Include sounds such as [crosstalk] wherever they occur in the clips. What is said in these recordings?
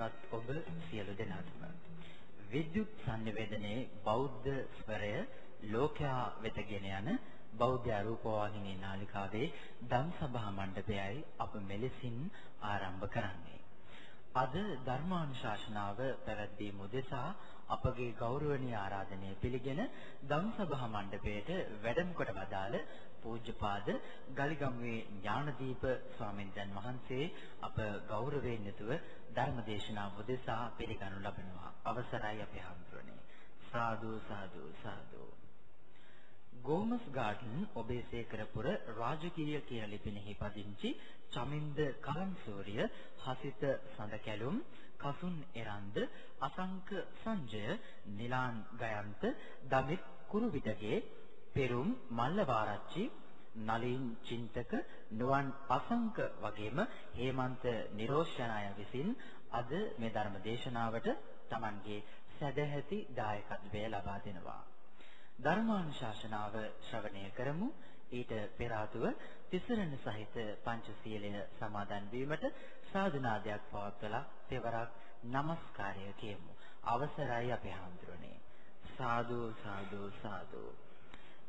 පින්වත් ඔබ සියලු දෙනාටම විද්‍යුත් සංනිවේදනයේ බෞද්ධ ස්වරය ලෝකයා වෙත ගෙන යන බෞද්ධ රූපවාහිනී නාලිකාවේ ධම් සභා මණ්ඩපයයි අප මෙලෙසින් ආරම්භ කරන්නේ. අද ධර්මානුශාසනාව පැවැත්වීම උදෙසා අපගේ ගෞරවනීය ආරාධනය පිළිගෙන ධම්සභා මණ්ඩපයේට වැඩම කොට වදාළ පූජ්‍යපාද ගලිගමුවේ ඥානදීප ස්වාමින්දයන් වහන්සේ අප ගෞරවයෙන් යුතුව ධර්මදේශනා උදෙසා පිළිගනු ලබනවා. අවසරයි අපේ හඳුරන්නේ සාදු සාදු සාදු. ගෝමස් ගාඩන් ඔබේ සේකරපුර රාජකීය කියන ලිපිනෙහි පදිංචි චමින්ද කලන්සූරිය හසිත සඳ කැලුම් කසුන් එරන්ද අසංක සංජය නිලාන් ගයන්ත දමිත් කුරුවිටගේ පෙරුම් මල්ලවාරච්චි නලින් චින්තක නුවන් අසංක වගේම හේමන්ත නිරෝෂණය විසින් අද මේ ධර්ම දේශනාවට Tamanගේ සදැහැති දායකත්වය ලබා දෙනවා. ධර්මානුශාසනාව ශ්‍රවණය කරමු. ඊට පෙර ආතුව තිසරණ සහිත පංචශීලය සමාදන් වීමට සාධනාදයක් පවත්වලා තෙවරක් নমස්කාරය කියමු. අවසරයි අපේ හාමුදුරනේ. සාදු සාදු සාදු.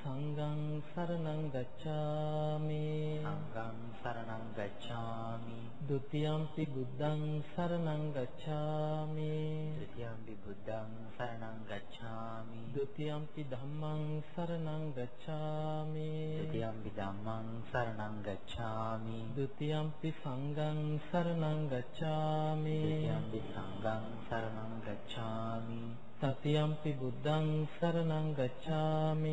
සංඝං සරණං ගච්ඡාමි සංඝං සරණං ගච්ඡාමි ဒ ුතියම්පි බුද්ධං සරණං ගච්ඡාමි ဒ ුතියම්පි බුද්ධං සරණං ගච්ඡාමි ဒ ුතියම්පි ධම්මං සරණං ගච්ඡාමි ဒ ුතියම්පි ධම්මං සරණං ගච්ඡාමි ဒ ුතියම්පි සංඝං සරණං ගච්ඡාමි ဒ ුතියම්පි සංඝං සරණං ගච්ඡාමි තතියම්පි බුද්ධං සරණං ගච්ඡාමි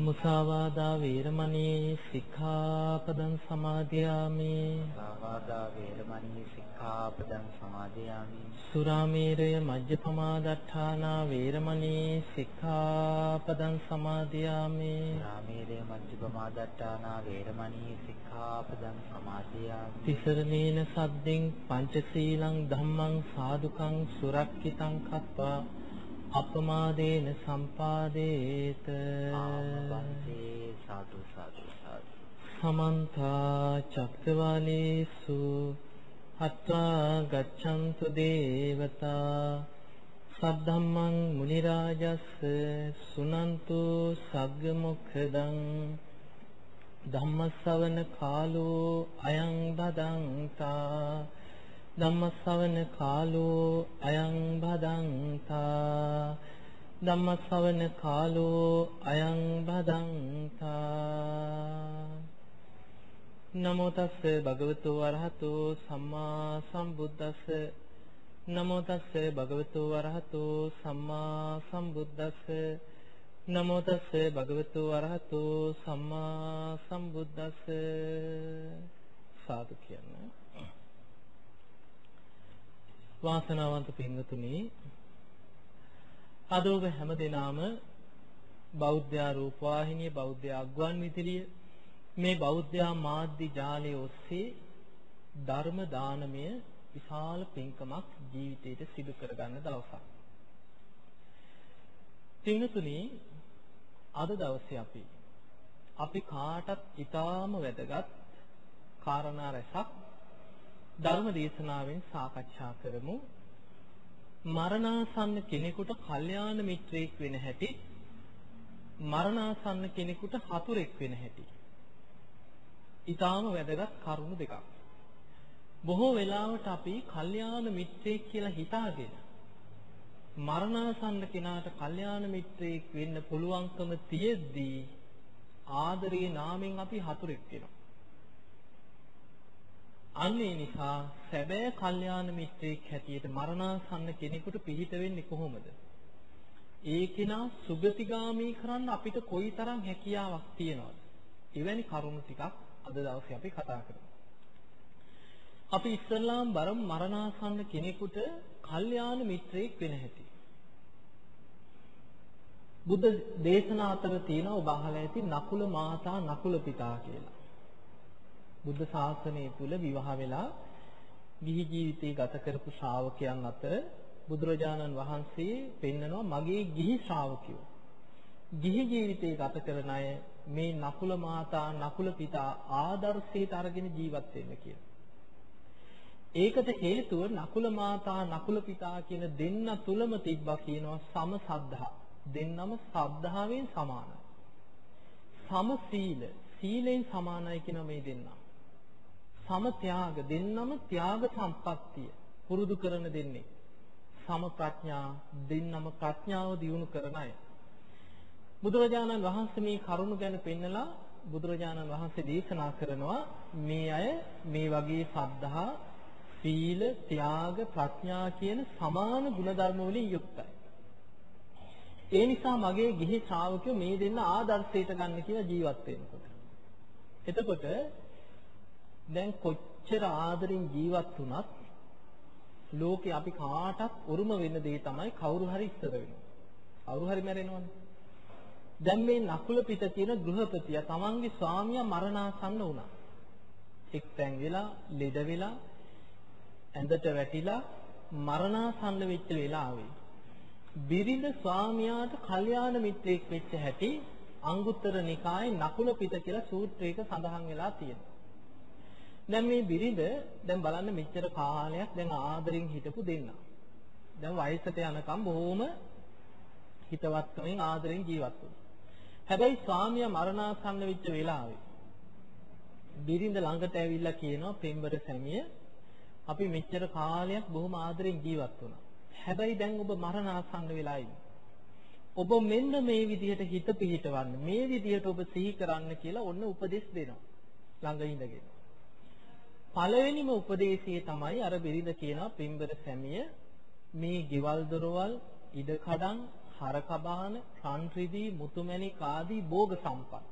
මුසාවාදා වේරමණී සික්ඛාපදං සමාදියාමි සාවාදා වේරමණී සික්ඛාපදං සමාදියාමි සුරාමේරය මජ්ජපමා දට්ඨානා වේරමණී සික්ඛාපදං සමාදියාමි රාමේරේ මජ්ජපමා දට්ඨානා වේරමණී සික්ඛාපදං සමාදියාමි තිසරණේන සද්දෙන් පංචශීලං ධම්මං සාදුකං සුරක්ෂිතං කତ୍වා අපමාදේන සම්පාදේත ආමබන්තේ සාදු සාදු සාදු. සමන්ත චක්කවාලේසු අත්වා ගච්ඡන්තු දේවතා සද්ධම්මං මුනි රාජස්ස සුනන්තු සග්ග මොක්ඛදං ධම්මස්සවන කාලෝ අයං බදන්තා ධම්මස්සවන කාලෝ අයං බදන්තා ධම්මස්සවන කාලෝ අයං බදන්තා නමෝ තස්ස භගවතු වරහතෝ සම්මා සම්බුද්දස්ස. නමෝ තස්ස භගවතු වරහතෝ සම්මා සම්බුද්දස්ස. නමෝ තස්ස භගවතු වරහතෝ සම්මා සම්බුද්දස්ස. සාදු කියන්නේ. වාසනාවන්ත පින්වතුනි අද ඔබ හැමදෙනාම බෞද්ධ රූපවාහිනිය බෞද්ධ අග්වන් විදුලිය මේ බෞද්ධ මාධ්‍ය ජාලය ඔස්සේ ධර්ම දානමය විශාල පින්කමක් ජීවිතයට සිදු කරගන්න දවසක්. පින්වතුනි අද දවසේ අපි අපි කාටත් ඊටාම වැදගත් කාරණා රැසක් ධර්ම දේශනාවෙන් සාකච්ඡා කරමු. මරණාසන්න කෙනෙකුට කල්යාණ මිත්‍රයෙක් වෙන හැටි මරණාසන්න කෙනෙකුට හතුරෙක් වෙන හැටි. ඊටාම වැදගත් කරුණු දෙකක්. බොහෝ වෙලාවට අපි කල්යාණ මිත්‍රයෙක් කියලා හිතාගෙන මරණාසන්න කෙනාට කල්යාණ මිත්‍රයෙක් වෙන්න පුළුවන්කම තියෙද්දී ආදරේ නාමෙන් අපි හතුරෙක් වෙනවා. අන්න ඒ නිසා සැබෑ කල්යාණ මිත්‍රයෙක් හැටියට මරණාසන්න කෙනෙකුට පිහිට වෙන්නේ කොහොමද? ඒ කෙනා සුගතිගාමී කරන්න අපිට කොයිතරම් හැකියාවක් තියෙනවද? එවැනි කරුණු ටිකක් අද දවසේ අපි කතා කරමු. අපි ඉස්සල්ලාම් බරම් මරණාසන්න කෙනෙකුට කල්යාණ මිත්‍රයෙක් වෙන හැටි. බුද්ධ දේශනා අතර තියෙනවා ඔබ අහලා ඇති නකුල මාතා නකුල පිතා කියලා. බුද්ධ ශාසනය තුල විවාහ වෙලා ගිහි ජීවිතය ගත කරපු ශ්‍රාවකයන් අතර බුදුරජාණන් වහන්සේ පෙන්නනවා මගේ ගිහි ශ්‍රාවකයෝ. ගිහි ජීවිතය ගත කරන අය මේ නකුල මාතා නකුල පිතා ආදර්ශයට අරගෙන ජීවත් වෙන්න කියලා. ඒකට හේතුව නකුල මාතා නකුල පිතා කියන දෙන්න තුලම තිබ්බා කියනවා සම සද්ධා. දෙන්නම සද්ධාවෙන් සමානයි. සම සීල සීලෙන් සමානයි කියන මේ දෙන්නා. සම ත්‍යාග දෙන්නම ත්‍යාග සම්පත්තිය පුරුදු කරන දෙන්නේ. සම ප්‍රඥා දෙන්නම ප්‍රඥාව දියුණු කරන අය. බුදුරජාණන් වහන්සේ මේ කරුණ ගැන පෙන්නලා බුදුරජාණන් වහන්සේ දේශනා කරනවා මේ අය මේ වගේ සද්ධා සීල ත්‍යාග ප්‍රඥා කියන සමාන ගුණධර්ම වලින් යුක්තයි. ඒ නිසා මගේ ගිහි ශ්‍රාවකයෝ මේ දෙන්න ආදර්ශයට ගන්න කියලා ජීවත් වෙනකොට. එතකොට දැන් කොච්චර ආදරෙන් ජීවත් වුණත් ලෝකේ අපි කාටත් උරුම වෙන දේ තමයි කවුරු හරි ඉස්සර වෙනවා. කවුරු හරි මැරෙනවනේ. දැන් මේ නකුල පිට තියෙන ගෘහපතියා තමන්ගේ ස්වාමියා මරණාසන්න වුණා. එක්තැන් වෙලා, ලෙඩ වෙලා, ඇඳට වැටිලා මරණාසන්න වෙච්ච වෙලාවේ බිරිඳ ස්වාමියාට කල්යාණ මිත්‍රයෙක් වෙච්ච හැටි අංගුත්තර නිකායේ නකුල පිට කියලා සූත්‍රයක සඳහන් වෙලා තියෙනවා. දැන් මේ බිරිඳ දැන් බලන්න මෙච්චර කාලයක් දැන් ආදරෙන් හිටපු දෙන්න. දැන් වයසට යනකම් බොහොම හිතවත්කමින් ආදරෙන් ජීවත් වුණා. හැබැයි ස්වාමියා මරණාසන්න වෙච්ච වෙලාවේ බිරිඳ ළඟට ඇවිල්ලා කියනවා පෙම්බර සැමිය අපි මෙච්චර කාලයක් බොහොම ආදරෙන් ජීවත් වුණා. හැබැයි දැන් ඔබ මරණාසන්න වෙලා ඔබ මෙන්න මේ විදිහට හිත පිහිටවන්න මේ විදිහට ඔබ සිහි කරන්න කියලා ඔන්න උපදෙස් දෙනවා ළඟ ඉඳගෙන පළවෙනිම උපදේශය තමයි අර බිරිඳ කියනවා පින්බර සැමිය මේ ගෙවල් දොරවල් ඉඩ කඩන් හරකබාන රන් රිදී මුතුමැණික් ආදී භෝග සම්පත්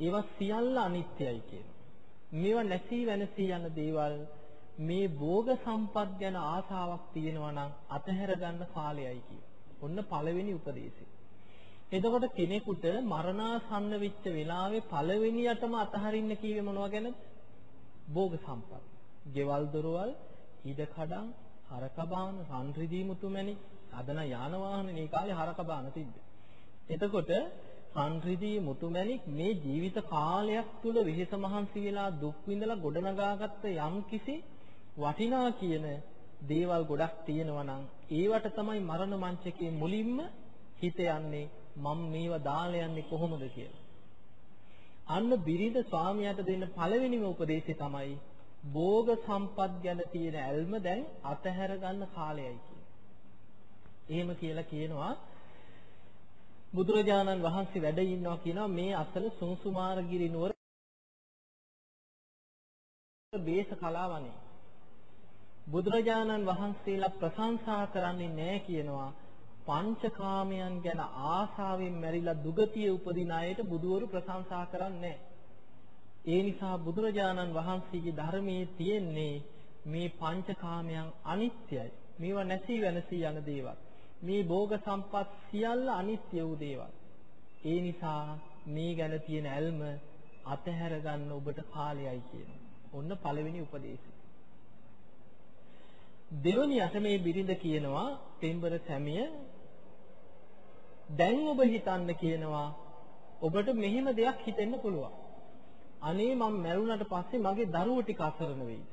ඒවා සියල්ල අනිත්‍යයි කියනවා මේවා නැසී වෙනසී යන දේවල් මේ භෝග සම්පත් ගැන ආසාවක් තියෙනවා නම් අතහැර ගන්න කාලයයි කිය. ඔන්න පළවෙනි උපදේශය. එතකොට කෙනෙකුට මරණාසන්න වෙච්ච වෙලාවේ පළවෙනියටම අතහරින්න කීවේ මොනවා ගැනද? භෝග සම්පත්. ගෙවල් දොරවල්, ඉඩ කඩම්, හරක බාන, රන් රිදී මුතුමැණි, අදන යාන වාහන මේ කාලේ හරක බාන තිබ්බේ. එතකොට රන් රිදී මුතුමැණික් මේ ජීවිත කාලයක් තුල විහෙස මහන්සි වෙලා දුක් විඳලා ගොඩනගාගත්ත යම් කිසි වටිනා කියන දේවල් ගොඩක් තියෙනවා නම් ඒවට තමයි මරණ මංචකයේ මුලින්ම හිත යන්නේ මම මේවා දාලා යන්නේ කොහොමද කියලා. අන්න බිරිඳ ස්වාමියාට දෙන්න පළවෙනිම උපදේශය තමයි භෝග සම්පත් ගැන තියෙන ඇල්ම දැන් අතහැර ගන්න කාලයයි කියන්නේ. එහෙම කියලා කියනවා. බුදුරජාණන් වහන්සේ වැඩ ඉන්නවා කියනවා මේ අසල සුංසුමාරගිරි නුවර බේස කලාවනේ. බුදුරජාණන් වහන්සේලා ප්‍රශංසා කරන්නේ නැහැ කියනවා. පංචකාමයන් ගැන ආසාවෙන් මැරිලා දුගතිය උපදින අයට බුදවරු ප්‍රශංසා කරන්නේ ඒ නිසා බුදුරජාණන් වහන්සේගේ ධර්මයේ තියෙන්නේ මේ පංචකාමයන් අනිත්‍යයි. මේවා නැසී වෙනසී යන දේවල්. මේ භෝග සම්පත් සියල්ල අනිත්‍ය වූ දේවල්. ඒ නිසා මේ ගැන තියෙන ඇල්ම අතහැර ගන්න ඔබට කාලයයි කියන. ඔන්න පළවෙනි උපදේශය. දෙවනියට මේ බිරිඳ කියනවා පෙම්බර සැමිය දැන් ඔබ හිතන්න කියනවා ඔබට මෙහෙම දෙයක් හිතෙන්න පුළුවන්. අනේ මම මැරුණට පස්සේ මගේ දරුවෝ ටික අසරණ වෙයිද?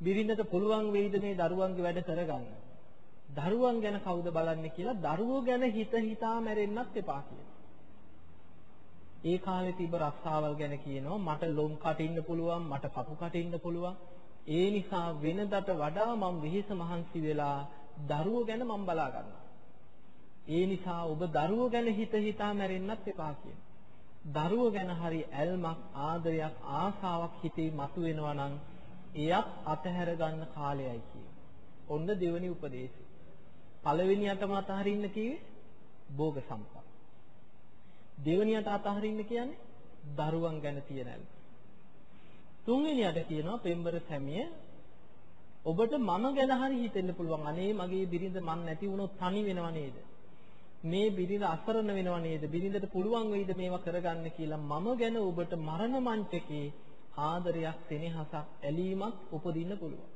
බිරිඳට පුළුවන් වෙයිද මේ දරුවන්ගේ වැඩ කරගන්න? දරුවන් ගැන කවුද බලන්නේ කියලා දරුවෝ ගැන හිත හිතා මැරෙන්නත් එපා කියනවා. ඒ කාලේ තිබ්බ රස්සාවල් ගැන කියනවා මට ලොම් කටින්න පුළුවන් මට කපු කටින්න පුළුවන් ඒ නිසා වෙනදට වඩා මම විහිස මහන්සි වෙලා දරුවෝ ගැන මම බලා ගන්නවා ඒ නිසා ඔබ දරුවෝ ගැන හිත හිතා මැරෙන්නත් එපා කියන දරුවෝ ගැන හරි ඇල්මක් ආදරයක් ආසාවක් හිතේ මතුවෙනවා නම් එයත් අතහැර ගන්න කාලයයි කියන ඔන්න දෙවෙනි උපදේශය පළවෙනියටම අතහරින්න කිව්වේ භෝග සම්පත දෙවනියට අතහරින්න කියන්නේ දරුවන් ගැන තියෙන ඇල්ම. තුන්වෙනියට කියනවා පෙම්බර සැමිය ඔබට මම ගැන හරි හිතෙන්න පුළුවන්. අනේ මගේ බිරිඳ මන් නැති වුණොත් තනි වෙනව නේද? මේ බිරිඳ අසරණ වෙනව නේද? බිරිඳට පුළුවන් වෙයිද මේවා කරගන්න කියලා මම ගැන ඔබට මරණ මංචකේ ආදරයක්, සෙනෙහසක්, ඇලීමක් උපදින්න පුළුවන්.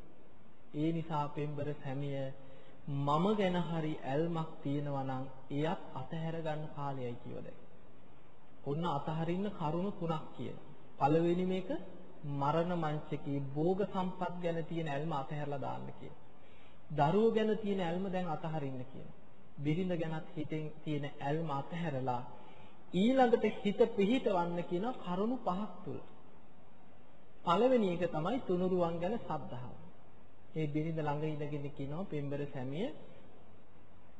ඒ නිසා පෙම්බර සැමිය මම ගැන හරි ඇල්මක් තියෙනවා නම් එයත් අතහැර ගන්න කාලයයි කියවලයි. ඔන්න අතහරින්න කරුණු තුනක් කියලා. පළවෙනි මේක මරණ මංචකේ භෝග සම්පත් ගැන තියෙන ඇල්ම අතහැරලා දාන්න කියන. දරුවෝ ගැන තියෙන ඇල්ම දැන් අතහරින්න කියන. බිරිඳ ගැනත් හිතෙන් තියෙන ඇල්ම අතහැරලා ඊළඟට හිත පිහිටවන්න කියන කරුණු පහක් තුල. පළවෙනි එක තමයි තුනුරුවන් ගැන සද්ධාව. මේ බිරිඳ ළඟ ඉඳගෙන කියනවා පෙම්බර සැමිය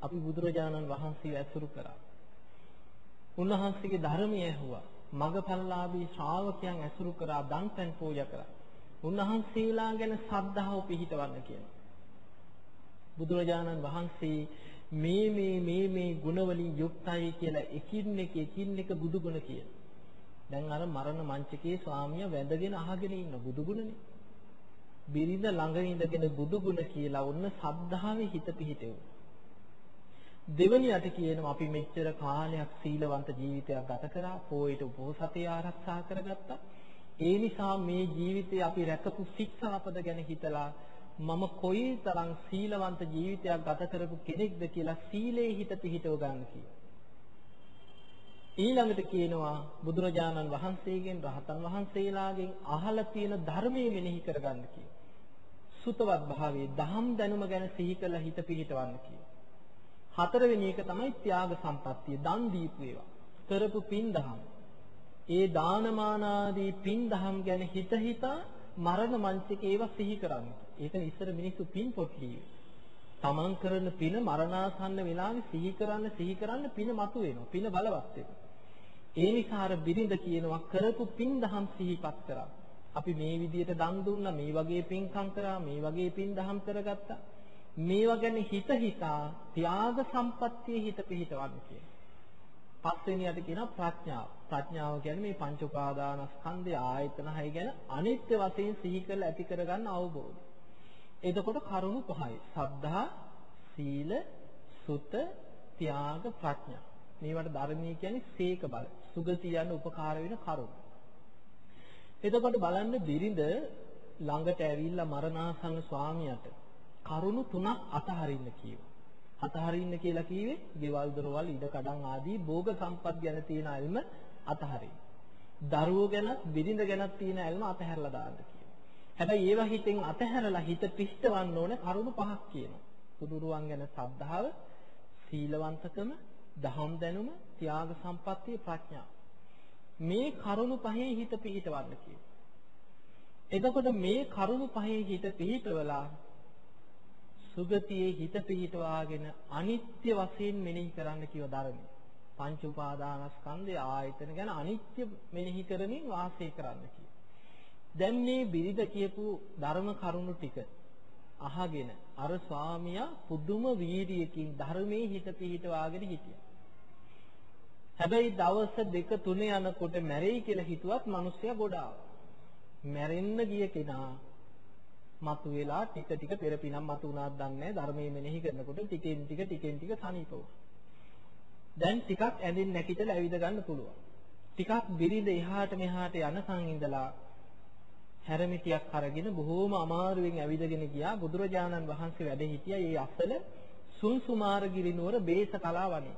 අපි බුදුරජාණන් වහන්සේ ඇසුරු කරා. උන්වහන්සේගේ ධර්මය ඇහුවා. මගපල්ලාභී ශ්‍රාවකයන් ඇසුරු කරා දන්පැන් පූජා කරා. උන්වහන්සේලා ගැන ශ්‍රද්ධාව පිහිටවන්න කියනවා. බුදුරජාණන් වහන්සේ මේ මේ මේ මේ ගුණවලින් යුක්තයි කියලා එකින් එක එකින් එක බුදුගුණ කියන. දැන් අර මරණ මංචකයේ ස්වාමියා වැඳගෙන අහගෙන ඉන්න බුදුගුණනේ. බිරිඳ ළඟ ඉඳගෙන බුදුගුණ කියලා ඔන්න සද්ධාවේ හිත පිහිටෙවුවා. දෙවනියට කියනවා අපි මෙච්චර කාලයක් සීලවන්ත ජීවිතයක් ගත කරා, පොයට උපෝසතේ ආරක්ෂා කරගත්තා. ඒ නිසා මේ ජීවිතේ අපි රැකපු ශික්ෂාපද ගැන හිතලා මම කොයිතරම් සීලවන්ත ජීවිතයක් ගත කරපු කෙනෙක්ද කියලා සීලේ හිත පිහිටව ගන්න කියනවා. ඊළඟට කියනවා බුදුරජාණන් වහන්සේගෙන් රහතන් වහන්සේලාගෙන් අහලා තියෙන ධර්මයේ මෙනෙහි කරගන්න කියනවා. සුතවත් භාවයේ දහම් දැනුම ගැන සිහි කළ හිත පිහිටවන්න කියනවා. හතරවෙනි එක තමයි ත්‍යාග සම්පත්තිය. දන් දීපු ඒවා. කරපු පින් දහම්. ඒ දානමානාදී පින් දහම් ගැන හිත හිතා මරණ මංචකේ ඒවා සිහි කරන්න. ඒක ඉස්සර මිනිස්සු පින් පොත් ලියුවේ. තමන් කරන පින මරණාසන්න වෙලාවේ සිහි කරන්න සිහි කරන්න පින මතුවෙනවා. පින බලවත් වෙනවා. ඒ නිසා අර බිරිඳ කියනවා කරපු පින් දහම් සිහිපත් කරා. අපි මේ විදිහට දන් දුන්නා, මේ වගේ පින්කම් කරා, මේ වගේ පින් දහම් කරගත්තා. මේවා ගැන හිත හිතා ත්‍යාග සම්පත්තියේ හිත පිහිටවන්න කියන. පස්වෙනියට කියනවා ප්‍රඥාව. ප්‍රඥාව කියන්නේ මේ පංච උපාදානස්කන්ධය ආයතන හය ගැන අනිත්‍ය වශයෙන් සිහි කරලා ඇති කරගන්න අවබෝධය. එතකොට කරුණු පහයි. සද්ධා, සීල, සුත, ත්‍යාග, ප්‍රඥා. මේවට ධර්මයේ කියන්නේ සීක බල. සුගතිය යන උපකාර වෙන කරුණු. එතකොට බලන්න බිරිඳ ළඟට ඇවිල්ලා මරණාසන්න ස්වාමියාට කරුණු තුනක් අතහරින්න කියනවා. අතහරින්න කියලා කිව්වේ ගෙවල් දොරවල් ඉඩ කඩන් ආදී භෝග සම්පත් ගැන තියෙන අල්ම අතහරින්න. දරුවෝ ගැන බිරිඳ ගැන තියෙන අල්ම අතහැරලා දාන්න කියනවා. හැබැයි ඒවා හිතෙන් අතහැරලා හිත පිහිටවන්න ඕන කරුණු පහක් කියනවා. කුදුරුවන් ගැන ශ්‍රද්ධාව, සීලවන්තකම, දහම් දැනුම, ත්‍යාග සම්පත්තිය, ප්‍රඥාව. මේ කරුණු පහේ හිත පිහිටවන්න කියනවා. එතකොට මේ කරුණු පහේ හිත පිහිටවලා සුගතියේ හිත පිහිටවාගෙන අනිත්‍ය වශයෙන් මෙනෙහි කරන්න කිව ධර්මය. පංච උපාදානස්කන්ධය ආයතන ගැන අනිත්‍ය මෙනෙහි කරමින් වාසය කරන්න කිය. දැන් මේ බිරිඳ කියපු ධර්ම කරුණු ටික අහගෙන අර ස්වාමියා පුදුම වීර්යයකින් ධර්මයේ හිත පිහිටවාගෙන හිටියා. හැබැයි දවස් දෙක තුන යනකොට මැරෙයි කියලා හිතුවත් මිනිස්සයා ගොඩාක්. මැරෙන්න ගිය කෙනා මතුවෙලා ටික ටික පෙර පිනම් මතු වුණාද දන්නේ ධර්මයේ මෙනෙහි කරනකොට ටිකෙන් ටික ටිකෙන් ටික සනීප දැන් ටිකක් ඇඳින් නැකිටලා ඇවිද ගන්න පුළුවන්. ටිකක් බිරිඳ එහාට මෙහාට යනකන් ඉඳලා හැරමිටියක් අරගෙන බොහෝම අමාරුවෙන් ඇවිදගෙන ගියා බුදුරජාණන් වහන්සේ වැඩ හිටියා ඒ අසල සුන්සුමාරගිරි නුවර බේස කලාවනේ.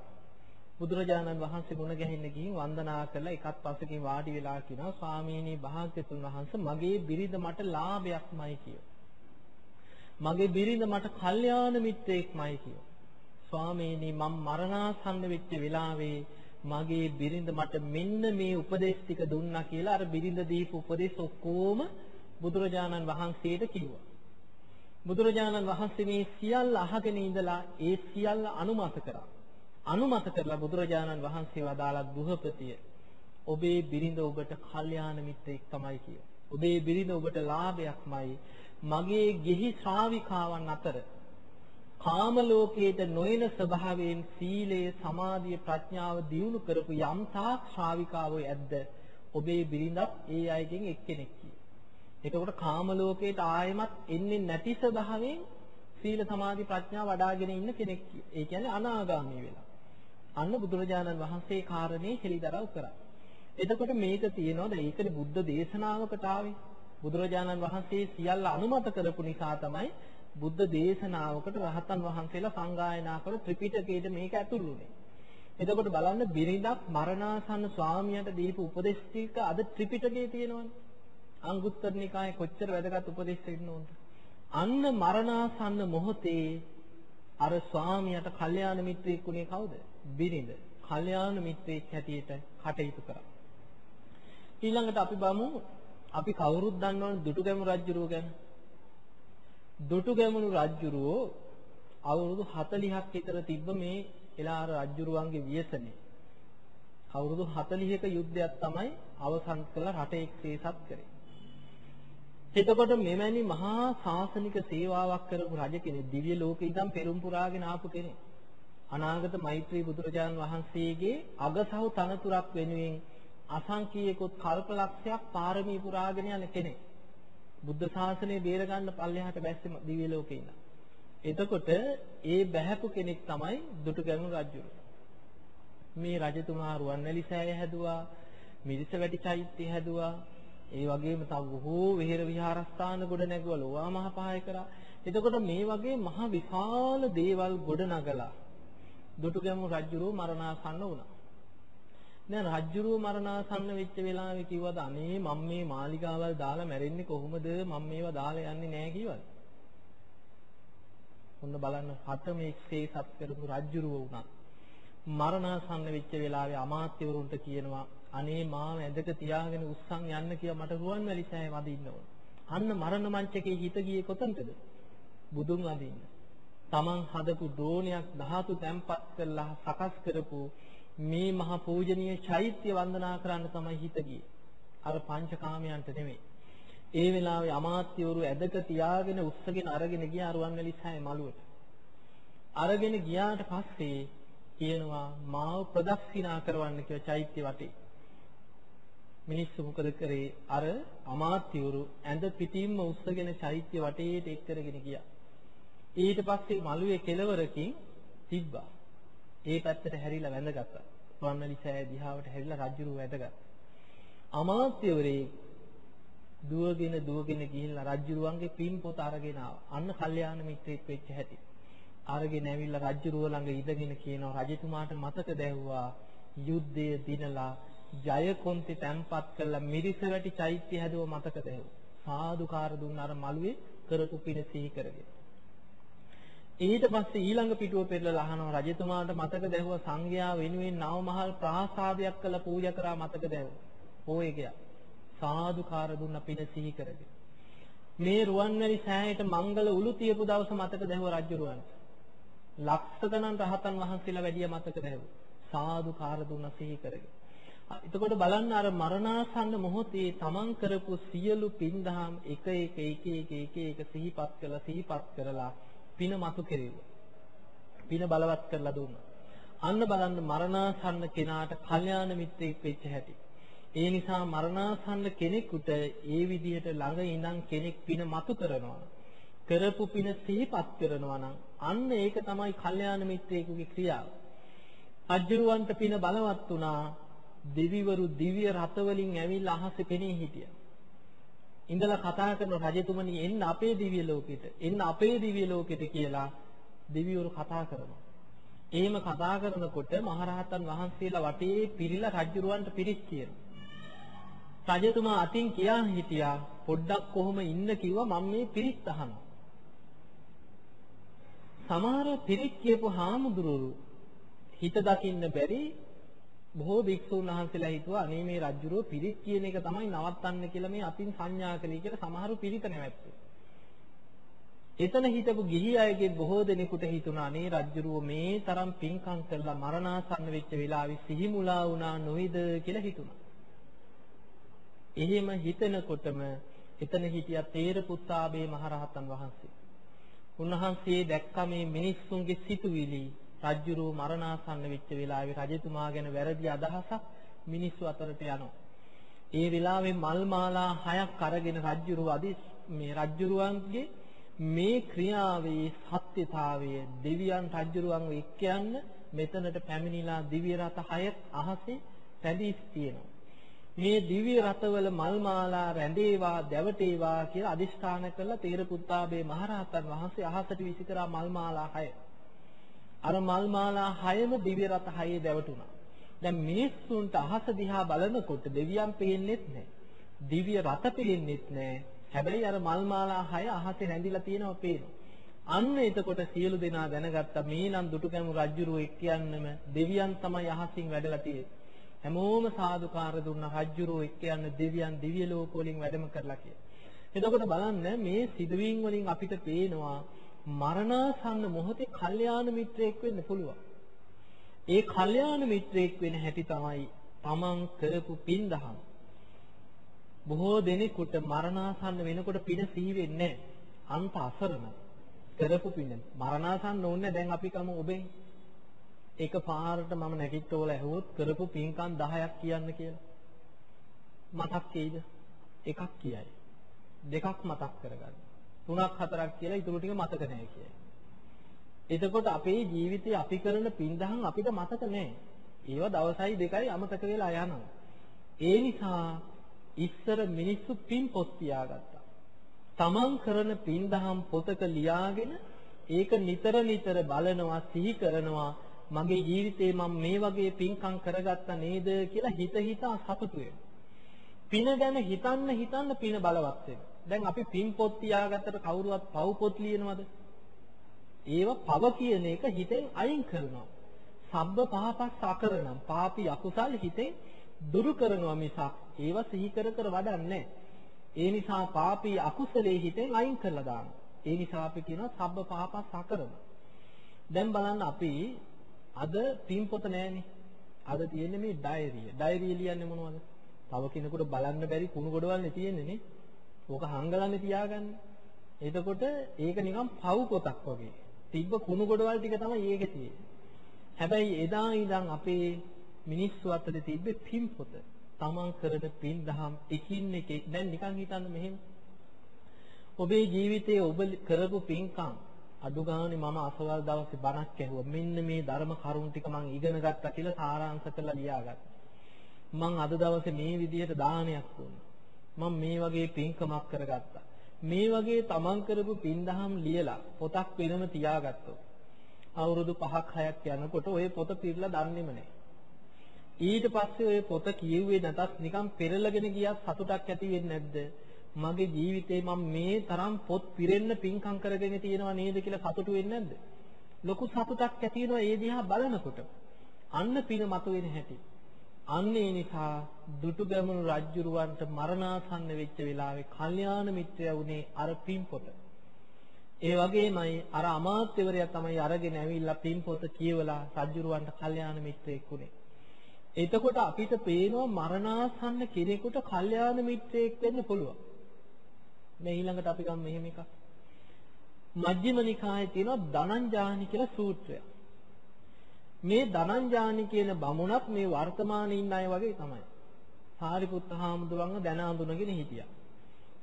බුදුරජාණන් වහන්සේ මුණ ගැහින්න ගිහින් වන්දනා කරලා එකත් පස්සකින් වාඩි වෙලා කියනවා ස්වාමීනි භාග්‍යතුන් වහන්සේ මගේ බිරිඳ මට ලාභයක්මයි කියෝ. මගේ බිරිඳ මට කල්යාණ මිත්‍රයෙක්මයි කියෝ. ස්වාමීනි මම මරණාසන්න වෙච්ච වෙලාවේ මගේ බිරිඳ මට මෙන්න මේ උපදේශ ටික දුන්නා කියලා අර බිරිඳ දීපු උපදේශ ඔක්කොම බුදුරජාණන් වහන්සේට කිව්වා. බුදුරජාණන් වහන්සේ මේ සියල්ල අහගෙන ඉඳලා ඒ සියල්ල අනුමත කරා. අනුමත කරලා බුදුරජාණන් වහන්සේ වදාළා ගෘහපතිය ඔබේ බිරිඳ ඔබට කල්යාණ මිත්‍රෙක් තමයි කිය. ඔබේ බිරිඳ ඔබට ලාභයක්මයි. මගේ ගෙහි ශ්‍රාවිකාවන් අතර කාම ලෝකයේට නොයන ස්වභාවයෙන් සීලය, සමාධිය, ප්‍රඥාව දියුණු කරපු යම් තාක් ශ්‍රාවිකාවෝ ඇද්ද ඔබේ බිරිඳත් ඒ අයගෙන් එක්කෙනෙක් කිය. එතකොට කාම ලෝකයට ආයෙමත් එන්නේ නැති ස්වභාවයෙන් සීල සමාධි ප්‍රඥා වඩ아가ගෙන ඉන්න කෙනෙක් කිය. ඒ කියන්නේ අනාගාමී වෙලා. අන්න බුදුරජාණන් වහන්සේ කාරණේ හෙළිදරව් කරා. එතකොට මේක තියෙනවද? ඒකනේ බුද්ධ දේශනාවකට ආවේ. බුදුරජාණන් වහන්සේ සියල්ල අනුමත කරපු නිසා තමයි බුද්ධ දේශනාවකට රහතන් වහන්සේලා සංගායනා කර ත්‍රිපිටකයට මේක ඇතුළුනේ. එතකොට බලන්න බිරිඳක් මරණාසන්න ස්වාමියාට දීපු උපදේශ ටික අද ත්‍රිපිටකයේ තියෙනවනේ. අංගුත්තර නිකායේ කොච්චර වැදගත් උපදේශ දෙන්න ඕනද? අන්න මරණාසන්න මොහොතේ අර ස්වාමියාට කල්යාණ මිත්‍රයෙක් උනේ කවුද? බිරිඳ. කල්යාණ මිත්‍රයෙක් හැටියට කටයුතු කරා. ඊළඟට අපි බලමු අපි කවුරුත් දන්නවනේ දුටුගැමුණු රජුරුව ගැන. දුටුගැමුණු රජුරුව අවුරුදු 40ක් විතර තිබ්බ මේ එලාර රජුරුවන්ගේ ව්‍යසනේ. අවුරුදු 40ක යුද්ධයක් තමයි අවසන් කළ රට එක්සේසත් කරේ. එතකොට මෙවැනි මහා ශාසනික සේවාවක් කරපු රජ කෙනෙක් දිව්‍ය ලෝකෙ ඉඳන් පෙරම් පුරාගෙන ආපු කෙනෙක්. අනාගත මෛත්‍රී බුදුරජාන් වහන්සේගේ අගසහු තනතුරක් වෙනුවෙන් අසංකීයකොත් කල්පලක්ෂයක් පාරමී පුරාගෙන යන කෙනෙක්. බුද්ධ ශාසනය බේරගන්න පල්ලෙහාට බැස්සේ දිව්‍ය ලෝකේ ඉඳන්. එතකොට ඒ බැහැපු කෙනෙක් තමයි දුටුගැමුණු රජු. මේ රජතුමා රුවන්වැලි සෑය හැදුවා, මිරිසවැටි චෛත්‍ය හැදුවා, ඒ වගේම තව බොහෝ විහෙර විහාරස්ථාන ගොඩ නැගුවා, ලෝවා මහ පහය කරා. එතකොට මේ වගේ මහ විශාල දේවල් ගොඩ නගලා දුටුගැමුණු රජුරෝ මරණාසන්න වුණා. දැන් රජ්ජුරුව මරණාසන්න වෙච්ච වෙලාවේ කිව්වද අනේ මම මේ මාලිගාවල් දාලා මැරෙන්නේ කොහොමද? මම මේවා දාලා යන්නේ නැහැ කිව්වද? ඔන්න බලන්න හත මේක්සේ සත් කරපු රජ්ජුරුව වුණා. මරණාසන්න වෙච්ච වෙලාවේ අමාත්‍යවරුන්ට කියනවා අනේ මාව ඇඳක තියාගෙන උස්සන් යන්න කියලා මට රුවන්වැලි සෑය වදින්න ඕන. අන්න මරණ මංචකේ හිත ගියේ කොතනද බුදුන් වදින්න තමන් හදපු ද්‍රෝණයක් ධාතු තැම්පත් කරලා සකස් කරපු මේ මහ පූජනීය චෛත්‍ය වන්දනා කරන්න තමයි හිත ගියේ. අර පංචකාමයන්ට නෙමෙයි. ඒ වෙලාවේ අමාත්‍යවරු ඇදක තියාගෙන උස්සගෙන අරගෙන ගියා රුවන්වැලි සෑය මළුවට. අරගෙන ගියාට පස්සේ කියනවා මාව ප්‍රදක්ෂිනා කරවන්න කියලා චෛත්‍ය වටේ. මිනිස්සු මොකද කරේ? අර අමාත්‍යවරු ඇඳ පිටින්ම උස්සගෙන චෛත්‍ය වටේට එක් කරගෙන ගියා. ඊට පස්සේ මළුවේ කෙළවරකින් තිබ්බා. ඒ පැත්තට හැරිලා වැඳගත්තා. රුවන්වැලි සෑය දිහාවට හැරිලා රජුරු වැඳගත්තා. අමාත්‍යවරේ දුවගෙන දුවගෙන ගිහිල්ලා රජුරුවන්ගේ පින් පොත අරගෙන ආවා. අන්න කල්යාණ මිත්‍රෙක් වෙච්ච හැටි. අරගෙන ඇවිල්ලා රජුරුව ළඟ ඉඳගෙන කියනවා රජතුමාට මතක දැව්වා යුද්ධය දිනලා ජයකොන්ති තැන්පත් කළා මිරිසවැටි චෛත්‍ය හැදුව මතක දැව්වා. සාදුකාර දුන්න අර මළුවේ කරපු පින සිහි කරගෙන. ඊට පස්සේ ඊළඟ පිටුව පෙරලා අහනවා රජතුමාට මතක දැහුවා සංඝයා වෙනුවෙන් නවමහල් ප්‍රාසාදයක් කළ පූජා කරා මතක දැහුවා. ඕයේ ගියා. සාදුකාර දුන්න පින සිහි කරගෙන. මේ රුවන්වැලි සෑයට මංගල උළු තියපු දවස මතක දැහුවා රජුරුවන්ට. ලක්ෂ ගණන් රහතන් වහන්සේලා වැඩිය මතක දැහුවා. සාදුකාර දුන්න සිහි කරගෙන. එතකොට බලන්න අර මරණාසන්න මොහොතේ තමන් කරපු සියලු පින්දහම් එක එක එක එක එක එක සිහිපත් කළා සිහිපත් කරලා පින මතු කෙරෙව්වා. පින බලවත් කරලා දුන්නා. අන්න බලන්න මරණාසන්න කෙනාට කල්යාණ මිත්‍රෙක් වෙච්ච හැටි. ඒ නිසා මරණාසන්න කෙනෙකුට ඒ විදිහට ළඟ ඉඳන් කෙනෙක් පින මතු කරනවා. කරපු පින සිහිපත් කරනවා නම් අන්න ඒක තමයි කල්යාණ මිත්‍රයෙකුගේ ක්‍රියාව. අජ්ජරුවන්ට පින බලවත් වුණා. දෙවිවරු දිව්‍ය රත වලින් ඇවිල්ලා අහසේ පෙනී හිටියා. ඉඳලා කතා කරන රජතුමනි එන්න අපේ දිව්‍ය ලෝකෙට එන්න අපේ දිව්‍ය ලෝකෙට කියලා දෙවිවරු කතා කරනවා. එහෙම කතා කරනකොට මහරහතන් වහන්සේලා වටේ පිරිලා රජුරවන්ට පිරිස් කියනවා. රජතුමා අතින් කියා හිටියා පොඩ්ඩක් කොහොම ඉන්න කිව්වා මම මේ පිරිස් අහනවා. සමහර පිරිස් කියපු හාමුදුරුවෝ හිත දකින්න බැරි බොහෝ භික්ෂුන් වහන්සේලා හිතුවා අනේ මේ රජුරෝ පිරිත් කියන එක තමයි නවත්තන්න කියලා මේ අතින් සංඥා කළේ කියලා සමහරු පිරිත නැවැත්තුවා. එතන හිටපු ගිහි අයගේ බොහෝ දෙනෙකුට හිතුණා අනේ රජුරෝ මේ තරම් පින්කම් කළා මරණාසන්න වෙච්ච වෙලාවේ සිහිමුලා වුණා නොයිද කියලා හිතුණා. එහෙම හිතනකොටම එතන හිටියා තේර පුත්තාබේ මහරහතන් වහන්සේ. උන්වහන්සේ දැක්ක මේ මිනිස්සුන්ගේ සිතුවිලි රජ්ජුරුව මරණාසන්න වෙච්ච වෙලාවේ රජතුමා ගැන වැරදි අදහසක් මිනිස්සු අතරට යනවා. ඒ වෙලාවේ මල් මාලා හයක් අරගෙන රජ්ජුරුව අදි මේ රජ්ජුරුවන්ගේ මේ ක්‍රියාවේ සත්‍යතාවය දෙවියන් රජ්ජුරුවන්ව එක්ක යන්න මෙතනට පැමිණිලා දිව්‍ය රථ හයක් අහසේ රැඳී තියෙනවා. මේ දිව්‍ය රථවල මල් මාලා රැඳේවා දැවටේවා කියලා අදිෂ්ඨාන කළා තේරපුත්තාබේ මහරහතන් වහන්සේ අහසට විසිකරා මල් මාලා හය. අර මල් මාලා හයම දිව්‍ය රථ හයේ දැවටුණා. දැන් මිනිස්සුන්ට අහස දිහා බලනකොට දෙවියන් පේන්නෙත් නැහැ. දිව්‍ය රථ පේන්නෙත් නැහැ. හැබැයි අර මල් මාලා හය අහසේ රැඳිලා තියෙනවා පේනවා. අන්න එතකොට සියලු දෙනා දැනගත්තා මේ නම් දුටුගැමු රජුරුව එක්ක යන්නම දෙවියන් තමයි අහසින් වැඩලා තියෙන්නේ. හැමෝම සාදුකාර දුන්න රජ්ජුරෝ එක්ක යන දෙවියන් දිව්‍ය ලෝක වලින් වැඩම කරලා කියලා. එතකොට බලන්න මේ සිදුවීම් වලින් අපිට පේනවා මරණාසන්න මොහොතේ කල්යාණ මිත්‍රයෙක් වෙන්න පුළුවන්. ඒ කල්යාණ මිත්‍රයෙක් වෙන හැටි තමයි තමන් කරපු පින්දහම්. බොහෝ දෙනෙකුට මරණාසන්න වෙනකොට පින සිහි වෙන්නේ අන්ත අසරණ කරපු පින. මරණාසන්න ඕනේ දැන් අපි කමු ඔබෙන් එක පාරට මම නැගිට්ටෝල ඇහුවොත් කරපු පින්කම් 10ක් කියන්න කියලා. මතක් වෙයිද? එකක් කියයි. දෙකක් මතක් කරගන්න. තුනක් හතරක් කියලා ඊටු ටික මතක නැහැ කියයි. එතකොට අපේ ජීවිතේ අපි කරන පින්දහම් අපිට මතක නැහැ. ඒවා දවසයි දෙකයි අමතක වෙලා යනවා. ඒ නිසා ඉස්සර මිනිස්සු පින් පොත් තියාගත්තා. තමන් කරන පින්දහම් පොතක ලියාගෙන ඒක නිතර නිතර බලනවා සිහි කරනවා මගේ ජීවිතේ මම මේ වගේ පින්කම් කරගත්තා නේද කියලා හිත හිතා සතුටු පින ගැන හිතන්න හිතන්න පින බලවත් දැන් අපි පින් පොත් තියාගත්තට කවුරුවත් පව් පොත් ලියනවද? ඒව පව කියන එක හිතෙන් අයින් කරනවා. සබ්බ පහපස් අකරණම් පාපි අකුසල් හිතෙන් දුරු කරනවා මිසක් ඒව සිහි කර කර වඩන්නේ ඒ නිසා පාපී අකුසලේ හිතෙන් අයින් කරලා දානවා. ඒ නිසා අපි කියනවා සබ්බ පහපස් අකරණ. දැන් බලන්න අපි අද පින් පොත නෑනේ. අද තියෙන්නේ මේ ඩයරිය. ඩයරිය ලියන්නේ මොනවද? තව කෙනෙකුට බලන්න බැරි කුණු ගොඩවල්නේ තියෙන්නේ නේ. ඕක හංගලන්නේ තියාගන්න. එතකොට ඒක නිකන් පව් පොතක් වගේ. තිබ්බ කුණු ගොඩවල් ටික තමයි ඒකේ තියෙන්නේ. හැබැයි එදා ඉඳන් අපේ මිනිස්සු අතරේ තිබ්බේ පින් පොත. තමන් කරන පින් දහම් එකින් එක දැන් නිකන් හිතන්න මෙහෙම. ඔබේ ජීවිතයේ ඔබ කරපු පින්කම් අඩු ගානේ මම අසවල් දවසේ බණක් ඇහුවා. මෙන්න මේ ධර්ම කරුණ ටික මම ඉගෙන ගත්තා කියලා සාරාංශ කරලා ලියාගත්තා. මම අද දවසේ මේ විදිහට දානයක් දුන්නා. මම මේ වගේ පින්කමක් කරගත්තා. මේ වගේ තමන් කරපු පින්දහම් ලියලා පොතක් වෙනම තියාගත්තොත් අවුරුදු 5ක් 6ක් යනකොට ওই පොත පිරලා දන්නේම නැහැ. ඊට පස්සේ ওই පොත කියුවේ නැතත් නිකන් පෙරලගෙන ගියත් සතුටක් ඇති වෙන්නේ නැද්ද? මගේ ජීවිතේ මම මේ තරම් පොත් පිරෙන්න පින්කම් කරගෙන තියෙනවා නේද කියලා සතුටු වෙන්නේ නැද්ද? ලොකු සතුටක් ඇති වෙනවා ඒ දිහා බලනකොට. අන්න පින මතුවෙන හැටි. අන්න ඒ නිසා දුටු ගැමුණු රජ්ජුරුවන්ට මරණාසන්න වෙච්ච වෙලාවේ කල්යාණ මිත්‍රයා වුණේ අර පින් පොත. ඒ වගේමයි අර අමාත්‍යවරයා තමයි අරගෙන ඇවිල්ලා පින් පොත කියවලා රජ්ජුරුවන්ට කල්යාණ මිත්‍රයෙක් වුණේ. එතකොට අපිට පේනවා මරණාසන්න කෙනෙකුට කල්යාණ මිත්‍රයෙක් වෙන්න පුළුවන්. මේ ඊළඟට අපි ගමු මෙහෙම එකක්. මජ්ක්‍ධිම නිකායේ තියෙනවා ධනංජානි කියලා සූත්‍රයක්. මේ දනංජානි කියන බමුණත් මේ වර්තමානයේ ඉන්න අය වගේ තමයි. සාරිපුත්ත හාමුදුරන්ව දැන අඳුනගෙන හිටියා.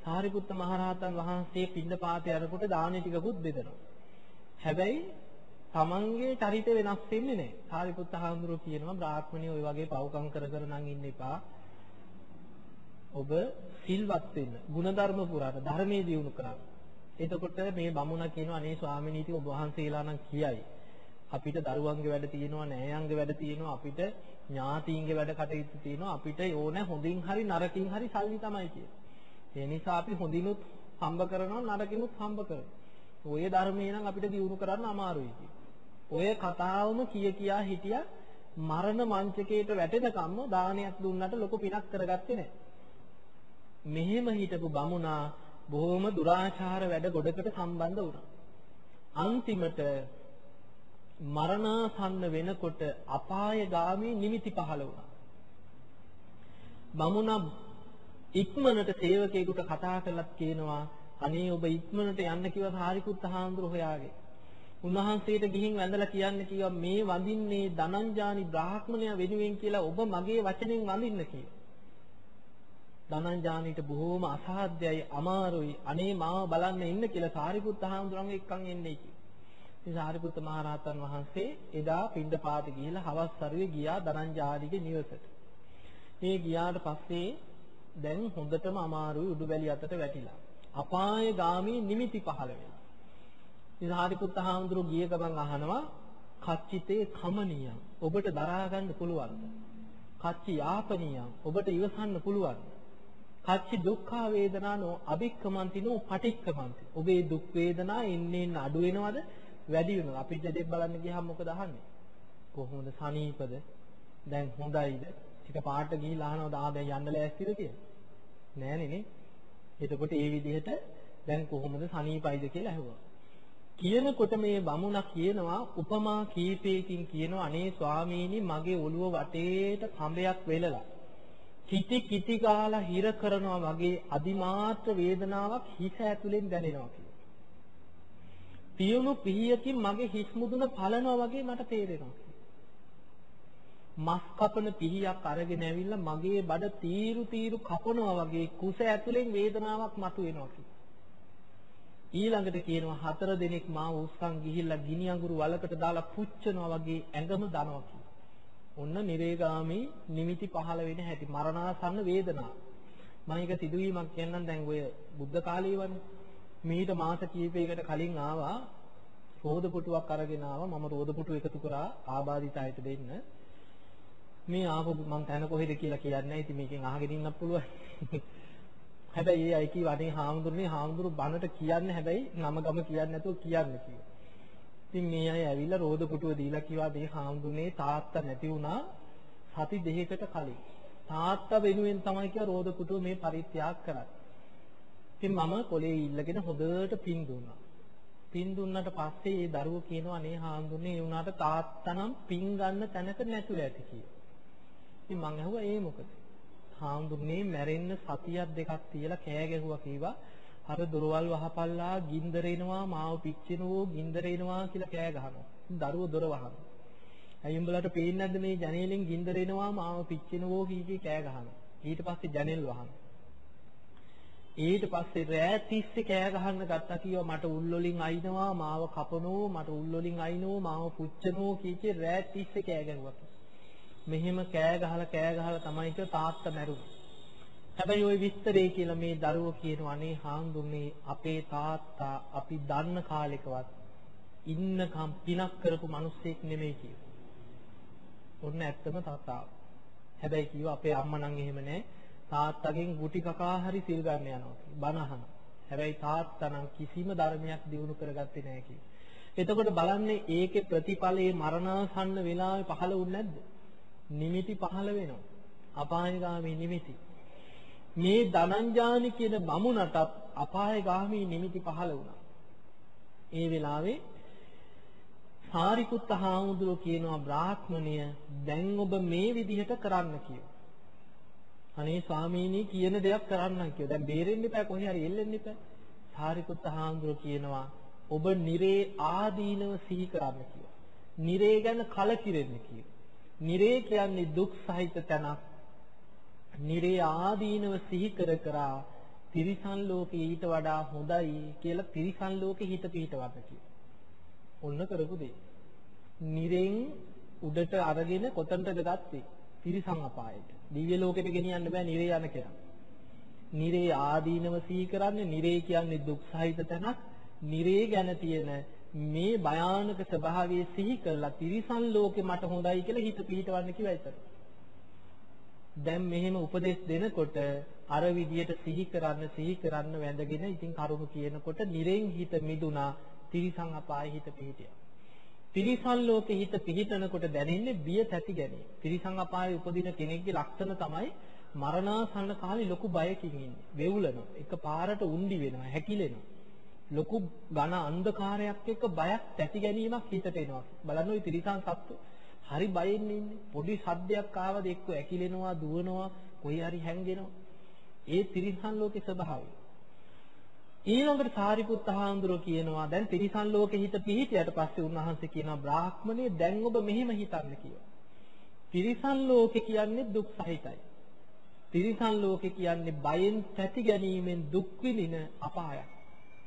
සාරිපුත්ත මහරහතන් වහන්සේ පින්ඳපාතේ යනකොට දානෙ ටිකකුත් බෙදනවා. හැබැයි තමන්ගේ චරිත වෙනස් වෙන්නේ නැහැ. සාරිපුත්ත හාමුදුරුවෝ කියනවා බ්‍රාහ්මණිය ඔය වගේ පව්කම් කර කර නම් ඉන්න එපා. ඔබ සිල්වත් වෙන්න, ಗುಣධර්ම පුරාට ධර්මයේ දියුණු කරන්න. එතකොට මේ බමුණා කියනවා අනේ ස්වාමීනි ඉතින් ඔබ වහන්සේලා නම් කියයි. අපිට දරුවන්ගේ වැඩ තියෙනවා, නෑයන්ගේ වැඩ තියෙනවා, අපිට ඥාතීන්ගේ වැඩ කටයුතු තියෙනවා, අපිට ඕන හොඳින් හරි නරකින් හරි සල්ලි තමයි කියන්නේ. ඒ නිසා අපි හොඳිනුත් හම්බ කරනවා, නරකිනුත් හම්බ කරනවා. ඔය ධර්මේ නම් අපිට දිනු කරන්න අමාරුයි ඔය කතාවම කිය කියා හිටියා මරණ මංචකයට වැටෙනකම්ම දානයක් දුන්නට ලොකු පිනක් කරගත්තේ නැහැ. මෙහෙම හිටපු බමුණා බොහොම දුරාචාර වැඩ ගොඩකට සම්බන්ධ වුණා. අන්තිමට මරණාසන්න වෙනකොට අපායগামী නිමිති පහළ වුණා. බමුණා ඉක්මනට සේවකයෙකුට කතා කළත් කියනවා අනේ ඔබ ඉක්මනට යන්න කිව්වා සාරිපුත්ත හාමුදුරුවෝ හොයාගේ. උන්වහන්සේට ගිහින් වැඳලා කියන්න කිව්වා මේ වඳින්නේ ධනංජානි බ්‍රාහ්මණයා වෙනුවෙන් කියලා ඔබ මගේ වචනෙන් වඳින්න කියලා. ධනංජානිට බොහෝම අසාධ්‍යයි අමාරුයි අනේ මාව බලන්න ඉන්න කියලා සාරිපුත්ත හාමුදුරන්ගේ එක්කන් එන්නේ කියලා. ඉතින් සාරිපුත්ත මහරහතන් වහන්සේ එදා පින්ඩපාත ගිහිලා හවස් සරුවේ ගියා ධනංජානිගේ නිවසට. මේ ගියාට පස්සේ දැන් හොඳටම අමාරුයි උඩුබැලි අතට වැටිලා. අපායগামী නිමිති පහළ වෙනවා. ඉතින් සාරිපුත්ත හාමුදුරුවෝ ගිය ගමන් අහනවා කච්චිතේ කමනියම් ඔබට දරා ගන්න පුළුවන්ද? කච්චි යාපනියම් ඔබට ඉවසන්න පුළුවන්ද? කච්චි දුක්ඛ වේදනානෝ අභික්කමන්තිනෝ පටික්කමන්ති. ඔබේ දුක් වේදනා එන්නේ අඩු වෙනවද? වැඩි වෙනවද? අපි දෙයක් බලන්න ගියහම මොකද අහන්නේ? කොහොමද සනීපද? දැන් හොඳයිද? ටික පාට ගිහිලා අහනවද ආ දැන් යන්න ලෑස්තිද කියලා? නෑනේ නේ. එතකොට ඒ විදිහට දැන් කොහොමද සනීපයිද කියලා ඇහුවා. කියනකොට මේ බමුණා කියනවා උපමා කීපයකින් කියනවා අනේ ස්වාමීනි මගේ ඔළුව වටේට කඹයක් වෙලලා කිටි කිටි ගාලා හිර කරනවා වගේ අදිමාත්‍ර වේදනාවක් හිස ඇතුලෙන් දැනෙනවා කියලා. පියුණු පිහියකින් මගේ හිස් මුදුන පලනවා වගේ මට තේරෙනවා. මස් කපන පිහියක් අරගෙන ඇවිල්ලා මගේ බඩ තීරු තීරු කපනවා වගේ කුස ඇතුලෙන් වේදනාවක් මතුවෙනවා කියලා. ඊළඟට කියනවා හතර දිනක් මාව උස්සන් ගිහිල්ලා ගිනි අඟුරු වලකට දාලා පුච්චනවා වගේ ඇඟම දනවා කියලා. ඔන්න නිරේගාමී නිමිති පහළ වෙන හැටි මරණාසන්න වේදනාව. මම එක සිදුවීමක් කියන්නම් දැන් ඔය බුද්ධ කාලේ වනේ. මීට මාස කිහිපයකට කලින් ආවා රෝද පුටුවක් අරගෙන ආවා මම රෝද පුටු එකතු කරා ආබාධිත අයට දෙන්න. මේ ආපු මං තැන කොහෙද කියලා කියන්නේ නැහැ. ඉතින් මේකෙන් අහගෙන ඉන්නත් පුළුවන්. [laughs] හැබැයි ඒ අය කී වනේ හාමුදුරනේ හාමුදුරු බණට කියන්නේ හැබැයි නම ගම කියන්නේ නැතුව කියන්නේ කිව්වා. ඉතින් මේ අය ඇවිල්ලා රෝද පුටුව දීලා කිව්වා මේ හාමුදුරනේ තාත්තා නැති වුණා සති දෙකකට කලින්. තාත්තා වෙනුවෙන් තමයි කියලා රෝද පුටුව මේ පරිත්‍යාග කරන්නේ. ඉතින් මම කොලේ ඉල්ලගෙන හොඳට පින් දුන්නා. පින් දුන්නට පස්සේ ඒ දරුවෝ කියනවා නේ හාමුදුරනේ ඒ වුණාට තාත්තා නම් පින් ගන්න තැනක නැතුව ඇති කියලා. ඉතින් මං අහුවා ඒ මොකද? හාමුදුරනේ මැරෙන්න සතියක් දෙකක් තියලා කෑ ගැහුවා කීවා. අර දොරවල් වහපල්ලා ගින්දර එනවා මාව පිච්චෙනවෝ ගින්දර එනවා කියලා කෑ ගහනවා. දරුවෝ දොර වහනවා. ඇයි උඹලට පේන්නේ නැද්ද මේ ජනේලෙන් ගින්දර එනවා මාව පිච්චෙනවෝ කී කෑ ගහනවා. ඊට පස්සේ ජනෙල් වහනවා. ඊට පස්සේ රෑ තිස්සේ කෑ ගහන්න ගත්තා කිව්වා මට උල් වලින් අයින්නවා මාව කපනෝ මට උල් වලින් අයින්වෝ මාව පුච්චනෝ කීකේ රෑ තිස්සේ කෑ ගැහුවා. මෙහෙම කෑ ගහලා කෑ ගහලා තමයි කිය තාත්තා මැරුණේ. හැබැයි ওই විස්තරේ කියලා මේ දරුවෝ කියනවා අනේ හාමුදුරනේ අපේ තාත්තා අපි දන්න කාලෙකවත් ඉන්නකම් පිනක් කරපු මිනිස්සෙක් නෙමෙයි කියලා. ඔන්න ඇත්තම තාත්තා. හැබැයි කිව්වා අපේ අම්මා නම් එහෙම නෑ. තාත්තගෙන් ගුටි කකා හරි සිල් ගන්න යනවා. බණ අහන. හැබැයි තාත්තා නම් කිසිම ධර්මයක් දිනු කරගත්තේ නෑ කියලා. එතකොට බලන්නේ ඒකේ ප්‍රතිඵලයේ මරණාසන්න වෙලාවේ පහළ වුනේ නැද්ද? නිමිති පහළ වෙනවා. අපායගාමී නිමිති. මේ ධනංජානි කියන බමුණටත් අපායගාමී නිමිති පහළ වුණා. ඒ වෙලාවේ සාරිපුත්ත හාමුදුරුවෝ කියනවා බ්‍රාහ්මණය දැන් ඔබ මේ විදිහට කරන්න කියලා. අනේ ස්වාමීනි කියන දෙයක් කරන්නම් කියලා. දැන් බේරෙන්න එපා කොහේ හරි එල්ලෙන්න එපා. සාරිපුත්ත හාමුදුරුවෝ කියනවා ඔබ නිරේ ආදීනව සිහි කරන්න කියලා. නිරේ ගැන කලකිරෙන්න කියලා. නිරේ කියන්නේ දුක් සහිත තැනක්. නිරේ ආදීනව සිහි කර කරා තිරිසන් ලෝකේ ඊට වඩා හොඳයි කියලා තිරිසන් ලෝකේ හිත පිහිටවන්න කියලා. ඔන්න කරපු දෙය. නිරෙන් උඩට අරගෙන කොතනටද ගත්තේ? තිරිසන් අපායට. දිව්‍ය ලෝකෙට ගෙනියන්න බෑ නිරේ යන කෙනා. නිරේ ආදීනව සිහි කරන්නේ නිරේ කියන්නේ දුක් සහිත තැනක්. නිරේ ගැන තියෙන මේ භයානක ස්වභාවය සිහි කරලා තිරිසන් ලෝකෙ මට හොඳයි කියලා හිත පිහිටවන්න කිව්වා ඒතර. දැන් මෙහෙම උපදෙස් දෙනකොට අර විදියට සිහි කරන්න සිහි කරන්න වැඳගෙන ඉතින් කරුණු කියනකොට නිරෙන් හිත මිදුණා තිරිසන් අපායේ හිත පිහිටියා. තිරිසන් ලෝකේ හිත පිහිටනකොට දැනෙන්නේ බිය තැති ගැනීම. තිරිසන් අපායේ උපදින කෙනෙක්ගේ ලක්ෂණ තමයි මරණාසන්න කාලේ ලොකු බයකින් ඉන්නේ. වෙවුලනවා. එක පාරට උන්ඩි වෙනවා, හැකිලෙනවා. ලොකු ඝන අන්ධකාරයක් එක්ක බයක් තැති ගැනීමක් හිතට එනවා. බලන්න ওই තිරිසන් සත්තු හරි බයෙන් ඉන්නේ. පොඩි සද්දයක් ආවද එක්ක ඇකිලෙනවා, දුවනවා, කොයි හරි හැංගෙනවා. ඒ තිරිසන් ලෝකේ ස්වභාවය. ඊළඟට සාරිපුත්ත හාමුදුරුවෝ කියනවා දැන් තිරිසන් ලෝකේ හිත පිහිටියට පස්සේ උන්වහන්සේ කියනවා බ්‍රාහ්මණය දැන් ඔබ මෙහෙම හිතන්න කියලා. තිරිසන් ලෝකේ කියන්නේ දුක් සහිතයි. තිරිසන් ලෝකේ කියන්නේ බයෙන් තැති ගැනීමෙන් දුක් විඳින අපායක්.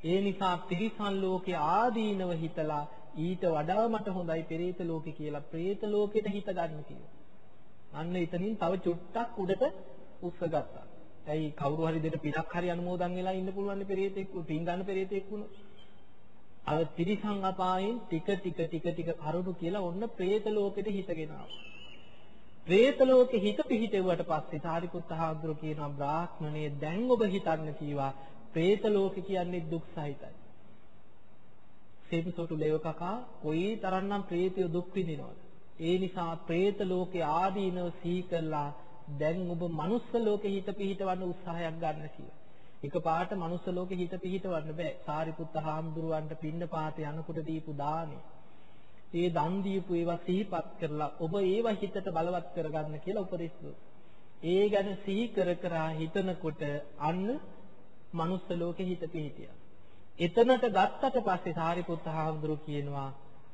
ඒ නිසා තිරිසන් ලෝකේ ආදීනව හිතලා ඊට වඩා මට හොඳයි පෙරේත ලෝකේ කියලා ප්‍රේත ලෝකෙට හිත ගන්න කියලා. අන්න එතනින් තව චුට්ටක් උඩට උස්සගත්තා. ඇයි කවුරු හරි දෙට පිටක් හරි අනුමෝදන් වෙලා ඉන්න පුළුවන් පෙරේතෙක් පින් ගන්න පෙරේතෙක් වුණොත්. අර තිරිසන් අපායෙන් ටික ටික ටික ටික කරුණු කියලා ඔන්න പ്രേත ලෝකෙට හිතගෙන ආවා. പ്രേත ලෝකෙ හිත පිහිටෙව්වට පස්සේ සාරිපුත් හාමුදුරුවෝ කියනවා බ්‍රාහ්මණේ දැන් ඔබ හිතන්න කීවා പ്രേත ලෝකෙ කියන්නේ දුක් සහිතයි. සේමසොටු ලේව කකා කොයි තරම්නම් പ്രേතය දුක් විඳිනවද? ඒ නිසා പ്രേත ලෝකේ ආදීනව සීකල්ලා දැන් ඔබ මනුස්ස ලෝකෙ හිත පිහිටවන්න උත්සාහයක් ගන්න කියලා. එකපාරට මනුස්ස ලෝකෙ හිත පිහිටවන්න බෑ. සාරිපුත්ත හාමුදුරුවන්ට පින්න පාත යනකොට දීපු දානේ. ඒ දන් දීපු ඒවා සිහිපත් කරලා ඔබ ඒවා හිතට බලවත් කරගන්න කියලා උපදෙස් ඒ ගැන සිහි කර කර හිතනකොට අන්න මනුස්ස ලෝකෙ හිත පිහිටියා. එතනට ගත්තට පස්සේ සාරිපුත්ත හාමුදුරුවෝ කියනවා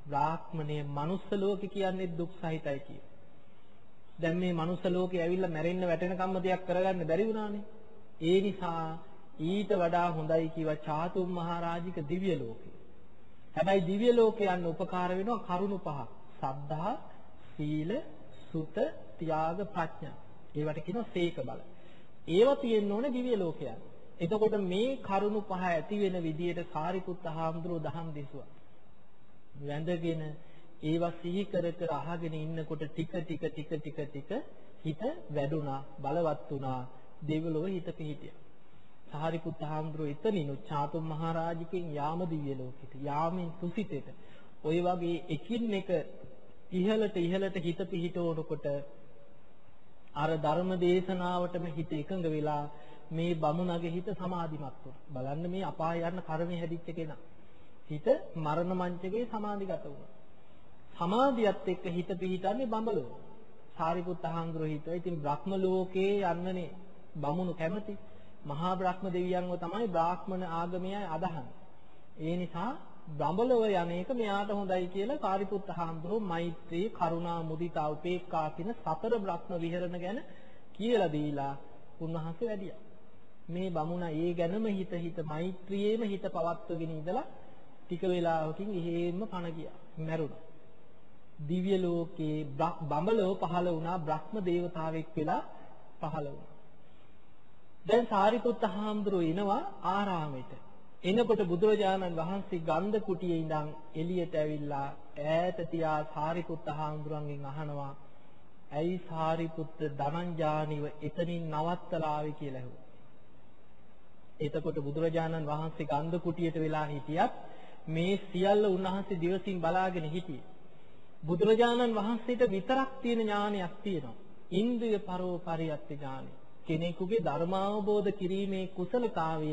බ්‍රාහ්මණය මනුස්ස ලෝකෙ කියන්නේ දුක් සහිතයි කියලා. දැන් මේ මනුස්ස ලෝකේ ඇවිල්ලා මැරෙන්න වැටෙනකම්ම දෙයක් කරගන්න බැරි වුණානේ. ඒ නිසා ඊට වඩා හොඳයි කිව්වා චාතුම් මහරජික දිව්‍ය ලෝකේ. හැබැයි දිව්‍ය ලෝකේ යන්න උපකාර වෙනවා කරුණු පහ. සද්ධා, සීල, සුත, ත්‍යාග, ප්‍රඥා. ඒවට කියනවා සීක බල. ඒව තියෙන්න ඕනේ දිව්‍ය ලෝකයන්. එතකොට මේ කරුණු පහ ඇති වෙන විදියට සාරිපුත්ත හාමුදුරුවෝ දහම් දෙසුවා. වැඳගෙන ඒවා සිහි කර කර අහගෙන ඉන්නකොට ටික ටික ටික ටික ටික හිත වැඩුණා බලවත් වුණා දෙවිලොව හිත පිහිටියා. සාරිපුත්ත හාමුදුරුවෝ එතනින් චාතුම් මහරජිකෙන් යාම දිව්‍ය ලෝකෙට යාමෙන් තුසිතෙට ওই වගේ එකින් එක ඉහළට ඉහළට හිත පිහිටවනකොට අර ධර්ම දේශනාවටම හිත එකඟ වෙලා මේ බමුණගේ හිත සමාධිමත් වුණා. බලන්න මේ අපාය යන කර්මයේ හැදිච්ච කෙනා. හිත මරණ මංචකේ සමාධිගත වුණා. සමාධියත් එක්ක හිත පිහිටන්නේ බඹලෝ. සාරිපුත්ත හාමුදුරුවෝ හිතුවා ඉතින් බ්‍රහ්ම ලෝකේ යන්නනේ බමුණු කැමති. මහා බ්‍රහ්ම දෙවියන්ව තමයි බ්‍රාහ්මණ ආගමයි අදහන්නේ. ඒ නිසා බඹලව යන එක මෙයාට හොඳයි කියලා සාරිපුත්ත හාමුදුරුවෝ මෛත්‍රී, කරුණා, මුදිතා, උපේක්ඛා කියන සතර බ්‍රහ්ම විහරණ ගැන කියලා දීලා උන්වහන්සේ වැඩියා. මේ බමුණ ඒ ගැනම හිත හිත මෛත්‍රියේම හිත පවත්වගෙන ඉඳලා ටික වෙලාවකින් එහෙම්ම පණ ගියා. මැරුණා. දිව්‍ය ලෝකේ බඹලව පහළ වුණා බ්‍රහ්ම දේවතාවෙක් වෙලා පහළ වුණා. දැන් සාරිපුත්ත හාමුදුරුවෝ එනවා ආරාමෙට. එනකොට බුදුරජාණන් වහන්සේ ගන්ධ කුටියේ ඉඳන් එළියට ඇවිල්ලා ඈත තියා සාරිපුත්ත හාමුදුරන්ගෙන් අහනවා ඇයි සාරිපුත්ත ධනංජානිව එතනින් නවත්තලා ආවේ කියලා ඇහුවා. එතකොට බුදුරජාණන් වහන්සේ ගන්ධ කුටියට වෙලා හිටියත් මේ සියල්ල උන්වහන්සේ දිවසින් බලාගෙන හිටියේ. බුදුරජාණන් වහන්සේට විතරක් තියෙන ඥානයක් තියෙනවා. ඉන්ද්‍රිය පරෝපරියත් ඥානය. කෙනෙකුගේ ධර්මාවබෝධ කිරීමේ කුසලතාවය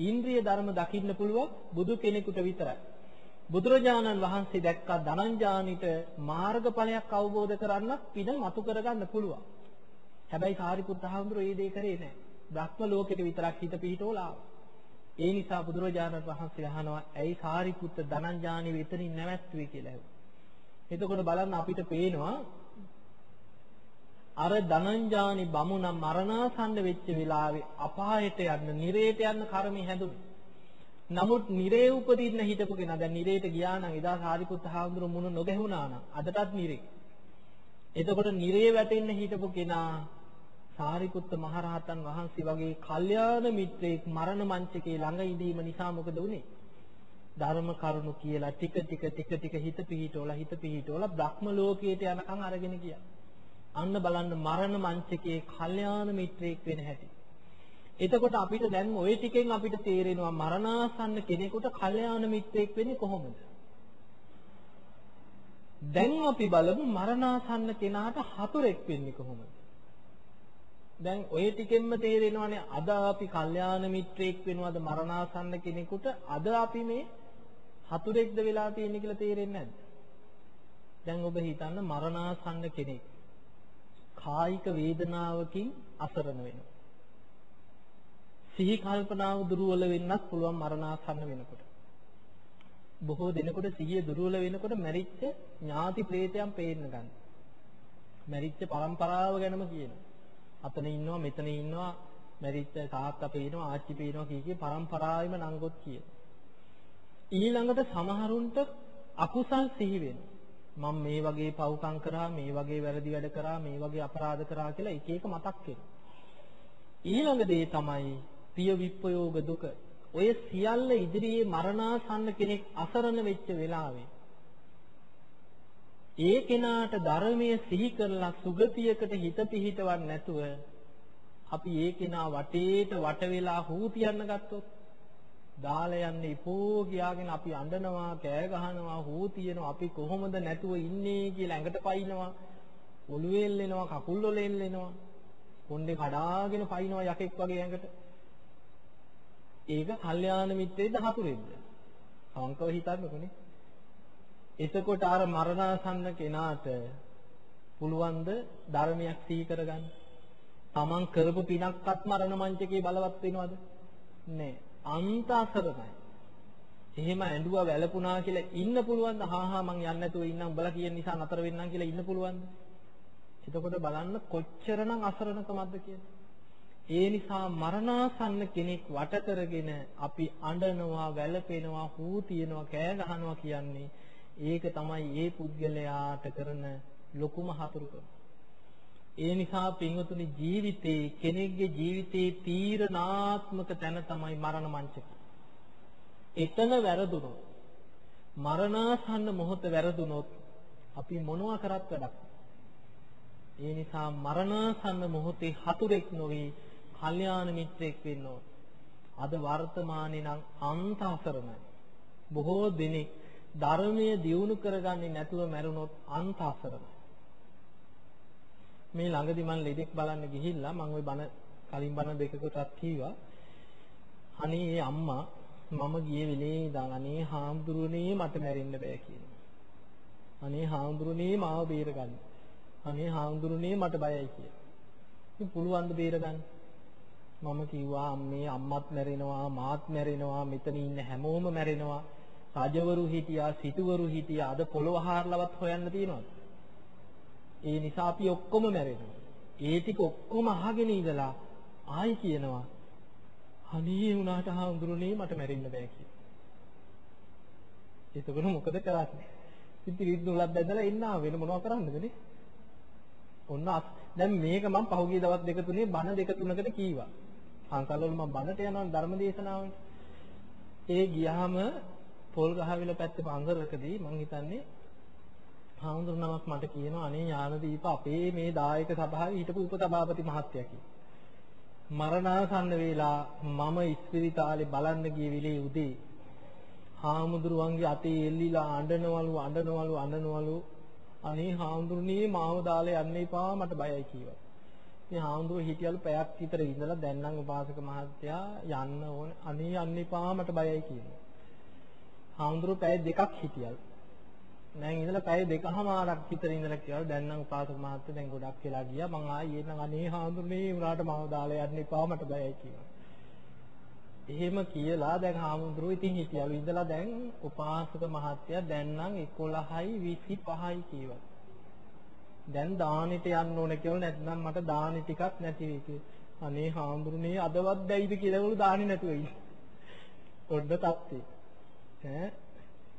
ඉන්ද්‍රිය ධර්ම දකින්න පුළුවන් බුදු කෙනෙකුට විතරයි. බුදුරජාණන් වහන්සේ දැක්කා ධනංජානිට මාර්ගඵලයක් අවබෝධ කරන්නත් පින මතු කරගන්න පුළුවන්. හැබැයි සාරිපුත්ත හාමුදුරුවෝ ඒ දේ කරේ නැහැ. බ්‍රහ්ම ලෝකෙට විතරක් හිත පිහිටෝලා ඒ නිසා බුදුරජාණන් වහන්සේ අහනවා ඇයි සාරිපුත්ත ධනංජානි වෙතනින් නැවැත්තුවේ කියලා ඇහුවා. එතකොට බලන්න අපිට පේනවා අර ධනංජානි බමුණ මරණාසන්න වෙච්ච වෙලාවේ අපායට යන්න, නිරේට යන්න කර්මය හැදුනේ. නමුත් නිරේ උපදින්න හිටපු කෙනා දැන් නිරේට ගියා නම් එදා සාරිපුත්ත හාමුදුරුවෝ මුණ නොගැහුණා නම් අදටත් නිරේ. එතකොට නිරේ වැටෙන්න හිටපු කෙනා සාරිපුත්ත මහරහතන් වහන්සේ වගේ කල්යාණ මිත්‍රයෙක් මරණ මංචකේ ළඟ ඉඳීම නිසා මොකද වුනේ? ධර්ම කරුණු කියලා ටික ටික ටික ටික හිත පිහිටවලා හිත පිහිටවලා බ්‍රහ්ම ලෝකයට යනකම් අරගෙන ගියා. අන්න බලන්න මරණ මංචකයේ කල්යාණ මිත්‍රයෙක් වෙන හැටි. එතකොට අපිට දැන් ওই ටිකෙන් අපිට තේරෙනවා මරණාසන්න කෙනෙකුට කල්යාණ මිත්‍රයෙක් වෙන්නේ කොහොමද? දැන් අපි බලමු මරණාසන්න කෙනාට හතුරෙක් වෙන්නේ කොහොමද? දැන් ඔය ටිකෙන්ම තේරෙනවානේ අද අපි කල්යාණ මිත්‍රයෙක් වෙනවද මරණාසන්න කෙනෙකුට අද අපි මේ හතුරෙක්ද වෙලා තියෙන්නේ කියලා තේරෙන්නේ නැද්ද? දැන් ඔබ හිතන්න මරණාසන්න කෙනෙක් කායික වේදනාවකින් අසරණ වෙනවා. සිහි කල්පනාව දුර්වල වෙන්නත් පුළුවන් මරණාසන්න වෙනකොට. බොහෝ දිනකට සිහිය දුර්වල වෙනකොට මැරිච්ච ඥාති ප්‍රේතයන් පේන්න ගන්න. මැරිච්ච පරම්පරාව ගැනම කියනවා. අතන ඉන්නවා මෙතන ඉන්නවා මැරිච්ච තාත්තා පේනවා ආච්චි පේනවා කිය කිය පරම්පරාවෙම නංගොත් කියනවා. ඊළඟට සමහරුන්ට අකුසල් සිහි වෙනවා. මම මේ වගේ පව්කම් කරා මේ වගේ වැරදි වැඩ කරා මේ වගේ අපරාධ කරා කියලා එක එක මතක් වෙනවා. ඊළඟ දේ තමයි පිය විප්පයෝග දුක. ඔය සියල්ල ඉදිරියේ මරණාසන්න කෙනෙක් අසරණ වෙච්ච වෙලාවේ ඒ කෙනාට ධර්මයේ සිහි කරලා සුගතියකට හිත පිහිටවන්නේ නැතුව අපි ඒ කෙනා වටේට වට වෙලා හූ තියන්න ගත්තොත් දාලා යන්නේ ඉපෝ කියාගෙන අපි අඬනවා කෑ ගහනවා හූ තියනවා අපි කොහොමද නැතුව ඉන්නේ කියලා ඇඟට පයින්නවා. ඔළුවේ එල්ලෙනවා කකුල් වල එල්ලෙනවා. කොණ්ඩේ කඩාගෙන පයින්නවා යකෙක් වගේ ඇඟට. ඒක කල්යාණ මිත්‍රෙද්ද හතුරෙද්ද අවංකව හිතන්නකොනේ. එතකොට අර මරණාසන්න කෙනාට පුළුවන් ද ධර්මයක් සිහි කරගන්න? තමන් කරපු පිනක්වත් මරණ මංචකේ බලවත් වෙනවද? නෑ. අන්ත අසරණයි. එහෙම ඇඬුවා වැළපුණා කියලා ඉන්න පුළුවන්ද? හා හා මං යන්නේ නැතුව ඉන්නම් උඹලා කියන නිසා නතර වෙන්නම් කියලා ඉන්න පුළුවන්ද? එතකොට බලන්න කොච්චරනම් අසරණකමක්ද කියලා. ඒ නිසා මරණාසන්න කෙනෙක් වට කරගෙන අපි අඬනවා, වැළපෙනවා, හූ තියනවා, කෑ ගහනවා කියන්නේ ඒක තමයි ඒ පුද්ගලයාට කරන ලොකුම හතුරුකම. ඒ නිසා පින්වතුනි ජීවිතේ කෙනෙක්ගේ ජීවිතේ තීරණාත්මක තැන තමයි මරණ මංචක. එතන වැරදුනොත් මරණාසන්න මොහොත වැරදුනොත් අපි මොනවා කරත් වැඩක්. ඒ නිසා මරණාසන්න මොහොතේ හතුරෙක් නොවි කල්යාණ මිත්‍රෙක් වෙන්න ඕන. අද වර්තමානයේ නම් අන්ත අසරණයි. බොහෝ දෙනෙක් ධර්මයේ දියුණු කරගන්නේ නැතුව මැරුණොත් අන්ත අසරණයි. මේ ළඟදි මම ලෙඩෙක් බලන්න ගිහිල්ලා මම ওই බණ කලින් බණ දෙකකටත් කීවා. අනේ ඒ අම්මා මම ගිය වෙලේ ඉඳන් අනේ හාමුදුරනේ මට මැරෙන්න බෑ කියනවා. අනේ හාමුදුරනේ මාව බේරගන්න. අනේ හාමුදුරනේ මට බයයි කියලා. ඉතින් පුළුවන් ද බේරගන්න? මම කිව්වා අම්මේ අම්මත් මැරෙනවා මාත් මැරෙනවා මෙතන ඉන්න හැමෝම මැරෙනවා. රජවරු හිටියා සිටුවරු හිටියා අද පොළොව හාරලවත් හොයන්න තියනවද? ඒ නිසා අපි ඔක්කොම මැරෙනවා. ඒ ටික ඔක්කොම අහගෙන ඉඳලා ආයි කියනවා අනේ උනාට හඳුරුනේ මට මැරෙන්න බෑ කියලා. එතකොට මොකද කරන්නේ? ඉතින් රිද්ද උලක් බැඳලා ඉන්න වෙන මොනව කරන්නද නේ? ඔන්න දැන් මේක මම පහුගිය දවස් දෙක තුනේ බණ දෙක තුනකට කීවා. අංකල්වල මම බණට යනවා ධර්ම දේශනාවට. ඒ ගියාම පොල් ගහවිල පැත්තේ පංගරකදී මං හිතන්නේ හාමුදුරු නමක් මට කියනවා අනේ ඥානදීප අපේ මේ දායක සභාවේ හිටපු උපසභාපති මහත්තයා කියලා. මරණාසන්න වේලා මම ඉස්පිරිතාලේ බලන්න ගිය වෙලේ උදේ හාමුදුරුවන්ගේ අතේ එල්ලිලා අඬනවලු අඬනවලු අඬනවලු අනේ හාමුදුරනේ මාව දාලා යන්න එපා මට බයයි කිව්වා. ඉතින් හාමුදුරුවෝ හිටියලු පැයක් විතර ඉඳලා දැන් නම් උපාසක මහත්තයා යන්න ඕනේ. අනේ යන්න එපා මට බයයි කියනවා. හාමුදුරුවෝ පැය දෙකක් හිටියලු. දැන් ඉඳලා පැය දෙකමාරක් විතර ඉඳලා කියලා දැන් නම් උපාසක මහත්තයා දැන් ගොඩක් වෙලා ගියා මං ආයේ එන්න අනේ හාමුදුරනේ උනාට මාව දාලා යන්න එපා මට බයයි කියලා. එහෙම කියලා දැන් හාමුදුරුවෝ ඉතින් හිටියලු ඉඳලා දැන් උපාසක මහත්තයා දැන් නම් 11යි 25යි කියවා. දැන් දානෙට යන්න ඕන කියලා නැත්නම් මට දානෙ ටිකක් නැති වෙයි කියලා. අනේ හාමුදුරනේ අදවත් දැයිද කියලාවලු දානෙ නැතුව ඉන්නේ. [laughs] පොඩ්ඩ තත්ති. ඈ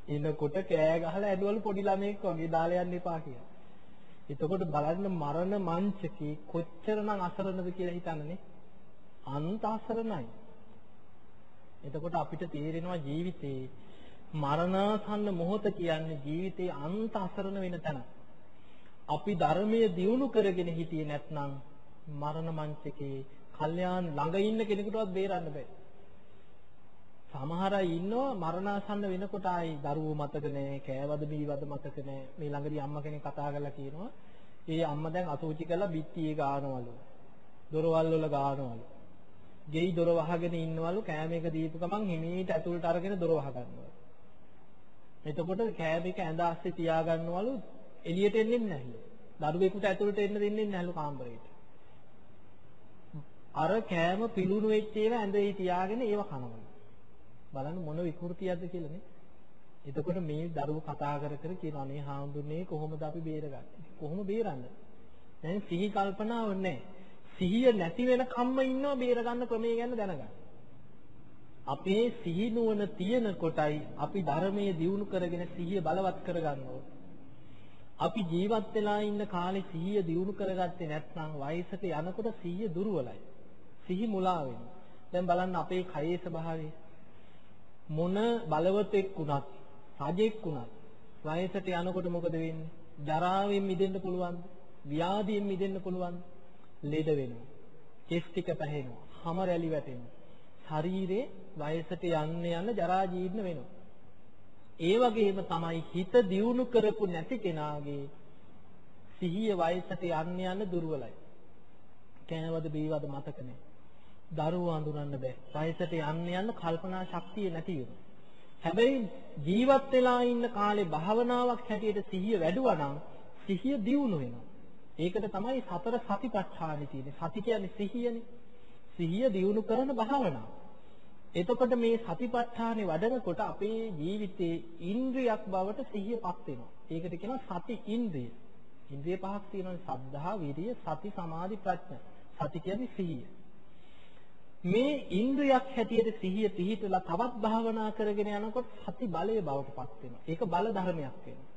එනකොට කෑ ගහලා ඇඬවලු පොඩි ළමෙක් වගේ දාලා යන්න එපා කියලා. එතකොට බලන්න මරණ මංචකේ කොච්චරනම් අසරණද කියලා හිතන්නනේ. අන්ත අසරණයි. එතකොට අපිට තේරෙනවා ජීවිතේ මරණාසන්න මොහොත කියන්නේ ජීවිතේ අන්ත අසරණ වෙන තැන. අපි ධර්මයේ දියුණු කරගෙන හිටියේ නැත්නම් මරණ මංචකේ කල්යාණ ළඟ ඉන්න කෙනෙකුටවත් බේරන්න බෑ. සමහර අය ඉන්නවා මරණාසන්න වෙනකොට ආයි දරුවෝ මතක නැහැ, කෑවද බීවද මතක නැහැ. මේ ළඟදී අම්මා කෙනෙක් කතා කරලා කියනවා, "ඒ අම්මා දැන් අසෝචි කරලා බිත්තියේ ගානවලු. දොරවල් වල ගානවලු. ගෙයි දොර වහගෙන ඉන්නවලු කෑම එක දීපු ගමන් හිමීට ඇතුළට අරගෙන දොර වහ ගන්නවා. එතකොට කෑම එක ඇඳ ASCII තියාගන්නවලු එළියට එන්නේ නැහැලු. දරුවෙකුට ඇතුළට එන්න දෙන්නේ නැහැලු කාමරේට. අර කෑම පිලුණු වෙච්ච ඒවා ඇඳේ තියාගෙන ඒව කනවලු. බලන්න මොන විකෘතියක්ද කියලා නේ. එතකොට මේ දරුවෝ කතා කර කර කියනවා නේ හාමුදුරනේ කොහොමද අපි බේරගන්නේ? කොහොම බේරන්නේ? දැන් සිහි කල්පනාව නැහැ. සිහිය නැති වෙන කම්ම ඉන්නව බේරගන්න ක්‍රමය ගැන දැනගන්න. අපේ සිහි නුවණ තියෙන කොටයි අපි ධර්මයේ දියුණු කරගෙන සිහිය බලවත් කරගන්න අපි ජීවත් වෙලා ඉන්න කාලේ සිහිය දියුණු කරගත්තේ නැත්නම් වයසට යනකොට සිහිය දුර්වලයි. සිහි මුලා වෙනවා. දැන් බලන්න අපේ කයේ ස්වභාවය. මොන බලවතෙක් වුණත්, රජෙක් වුණත් වයසට යනකොට මොකද වෙන්නේ? ජරාවෙන් මිදෙන්න පුළුවන්ද? ව්‍යාධියෙන් මිදෙන්න පුළුවන්ද? ලෙඩ වෙනවා. කෙස් ටික පැහෙනවා. හම රැලි වැටෙනවා. ශරීරේ වයසට යන්න යන ජරා ජීර්ණ වෙනවා. ඒ වගේම තමයි හිත දියුණු කරපු නැති කෙනාගේ සිහිය වයසට යන්න යන දුර්වලයි. කෑවද බීවද මතක නැහැ. දරුවෝ අඳුරන්න බෑ. වයසට යන්න යන කල්පනා ශක්තිය නැති වෙනවා. හැබැයි ජීවත් වෙලා ඉන්න කාලේ භාවනාවක් හැටියට සිහිය වැඩුවා නම් සිහිය දියුණු වෙනවා. ඒකට තමයි සතර සතිපට්ඨානෙ තියෙන්නේ. සති කියන්නේ සිහියනේ. සිහිය දියුණු කරන භාවනාව. එතකොට මේ සතිපට්ඨානෙ වඩනකොට අපේ ජීවිතේ ඉන්ද්‍රියක් බවට සිහියපත් වෙනවා. ඒකට කියනවා සති ඉන්ද්‍රිය. ඉන්ද්‍රිය පහක් තියෙනවානේ සද්ධා, විරිය, සති, සමාධි, ප්‍රඥා. සති කියන්නේ සිහිය. මේ ඉන්ද්‍රියක් හැටියට සිහිය පිහිටලා තවත් භාවනා කරගෙන යනකොට සති බලය බවට පත් වෙනවා. ඒක බල ධර්මයක් වෙනවා.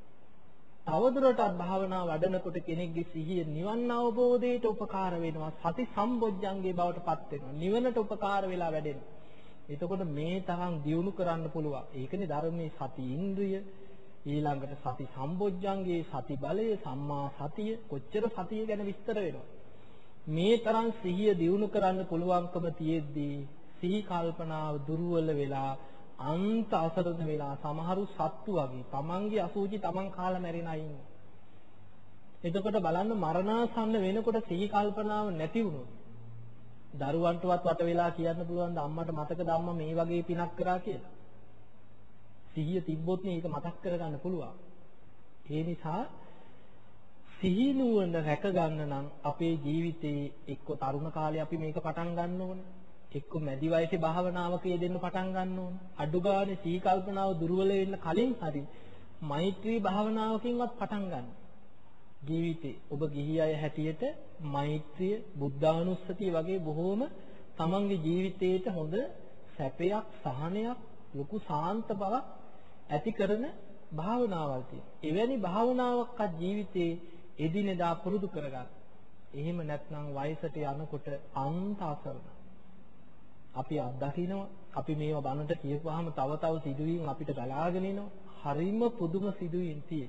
තවදුරටත් භාවනා වඩනකොට කෙනෙක්ගේ සිහිය නිවන් අවබෝධයට උපකාර වෙනවා. සති සම්බොජ්ජංගේ බවට පත් වෙනවා. නිවනට උපකාර වෙලා වැඩෙනවා. එතකොට මේ තරම් දියුණු කරන්න පුළුවන්. ඒකනේ ධර්මයේ සති ඉන්ද්‍රිය ඊළඟට සති සම්බොජ්ජංගේ සති බලය සම්මා සතිය කොච්චර සතිය ගැන විස්තර වෙනවා. මේ තරම් සිහිය දියුණු කරන්න පුළුවන්කම තියෙද්දී සිහි කල්පනාව දුර්වල වෙලා අන්ත අසරණ වෙලා සමහරු සත්තු වගේ තමන්ගේ අසූචි තමන් කාලා මැරෙන අය ඉන්නවා. එතකොට බලන්න මරණාසන්න වෙනකොට සිහි කල්පනාව නැති වුණොත් දරුවන්ටවත් වට වෙලා කියන්න පුළුවන් ද අම්මට මතකද අම්මා මේ වගේ පිනක් කරා කියලා. සිහිය තිබ්බොත් නේ ඒක මතක් කරගන්න පුළුවන්. ඒ නිසා සිහි නුවණ රැක ගන්න නම් අපේ ජීවිතේ එක්ක තරුණ කාලේ අපි මේක පටන් ගන්න ඕනේ. එක්ක මැදි වයසේ භාවනාවක යෙදෙන්න පටන් ගන්න ඕන. අඩු ගානේ සී කල්පනාව දුර්වල වෙන්න කලින් හරි මෛත්‍රී භාවනාවකින්වත් පටන් ගන්න. ජීවිතේ ඔබ ගිහි අය හැටියට මෛත්‍රිය, බුද්ධානුස්සතිය වගේ බොහෝම තමන්ගේ ජීවිතේට හොඳ සැපයක්, සහනයක්, ලොකු සාන්ත බවක් ඇති කරන භාවනාවල් තියෙනවා. එවැනි භාවනාවක්වත් ජීවිතේ එදිනෙදා පුරුදු කරගන්න. එහෙම නැත්නම් වයසට යනකොට අන්ත අසරණ අපි අත්දකිනවා අපි මේවා බනට කියපුවාම තව තව සිදුවීම් අපිට ගලාගෙන එනවා හරිම පුදුම සිදුවීම් tie.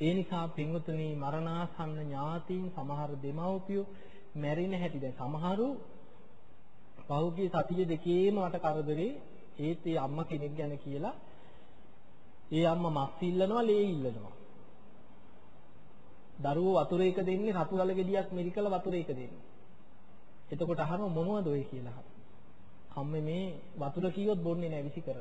ඒ නිසා පින්වතුනි මරණාසන්න ඥාතීන් සමහර දෙමව්පියෝ මැරෙන හැටි දැන් සමහරු පහුගිය සතිය දෙකේම මට කරදරේ ඒත් ඒ අම්මා කෙනෙක් ගැන කියලා ඒ අම්මා මස් ඉල්ලනවා ලේ ඉල්ලනවා. දරුවෝ වතුරේක දෙන්නේ රතු ගල ගෙඩියක් මිරිකලා වතුරේක දෙන්නේ. එතකොට අහනවා මොනවද ඔය කියලා. අම්මේ මේ වතුර කිව්වොත් බොන්නේ නැහැ විසි කර.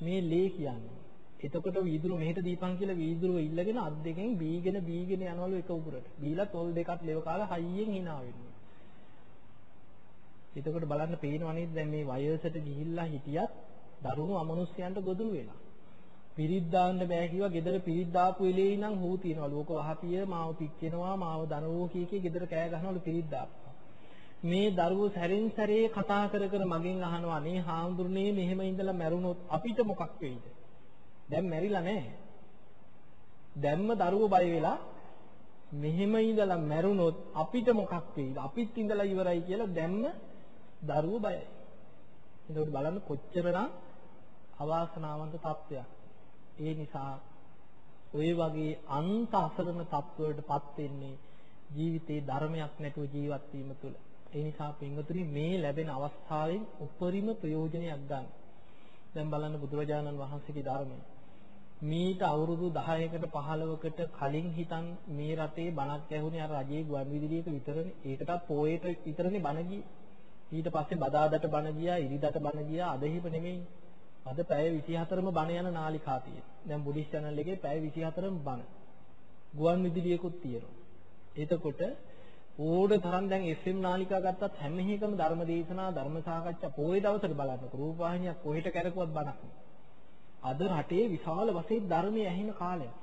මේ ලේ කියන්නේ. එතකොට වීදුරු මෙහෙට දීපන් කියලා වීදුරුව ඉල්ලගෙන අත් දෙකෙන් බීගෙන බීගෙන යනවලු එක උගුරට. බීලා තොල් දෙකක් ලෙව කාලා හයියෙන් hina වෙනවා. එතකොට බලන්න පේනවා නේද දැන් මේ වයසට ගිහිල්ලා හිටියත් දරුණු අමනුෂ්‍යයන්ට ගොදුරු වෙලා. පිරිත් දාන්න බෑ කිව්වා ගෙදර පිරිත් දාපු වෙලේ ඉඳන් හූ තියනවා. ලෝක වහපිය මාව පිච්චෙනවා මාව දනවෝ කී කී ගෙදර කෑ ගහනවලු පිරිත් දාපු. මේ දරුවෝ සැරින් සැරේ කතා කර කර මගෙන් අහනවා නේ හාමුදුරනේ මෙහෙම ඉඳලා මැරුණොත් අපිට මොකක් වෙයිද? දැන් මැරිලා නැහැ. දැම්ම දරුවෝ බය වෙලා මෙහෙම ඉඳලා මැරුණොත් අපිට මොකක් වෙයිද? අපිත් ඉඳලා ඉවරයි කියලා දැම්ම දරුවෝ බයයි. එතකොට බලන්න කොච්චරනම් අවාසනාවන්ත තත්ත්වයක්. ඒ නිසා ඔය වගේ අන්ත අසරණ තත්ත්වයකටපත් වෙන්නේ ජීවිතේ ධර්මයක් නැතුව ජීවත් වීම තුළ. ඒ නිසා පින්වතුනි මේ ලැබෙන අවස්ථාවෙන් උපරිම ප්‍රයෝජනයක් ගන්න. දැන් බලන්න බුදුරජාණන් වහන්සේගේ ධර්මය. මීට අවුරුදු 10කට 15කට කලින් හිතන් මේ රටේ බණක් ඇහුනේ අර රජයේ ගුවන් විදුලියක විතරනේ. ඒකටත් පොයේට විතරනේ බණ ගියේ. ඊට පස්සේ බදාදට බණ ගියා, ඉරිදට බණ ගියා, අද හිප නෙමෙයි. අද පැය 24ම බණ යන නාලිකා තියෙනවා. දැන් බුද්දිස් channel එකේ පැය 24ම බණ. ගුවන් විදුලියකුත් තියෙනවා. එතකොට ඕඩ තරම් දැන් FM නාලිකා ගත්තත් හැම එකම ධර්ම දේශනා ධර්ම සාකච්ඡා පොයේ දවසට බලන්නකො රූපවාහිනියක් කොහෙට කැරකුවත් බණක් අද රටේ විශාල වශයෙන් ධර්මයේ ඇහෙන කාලයක්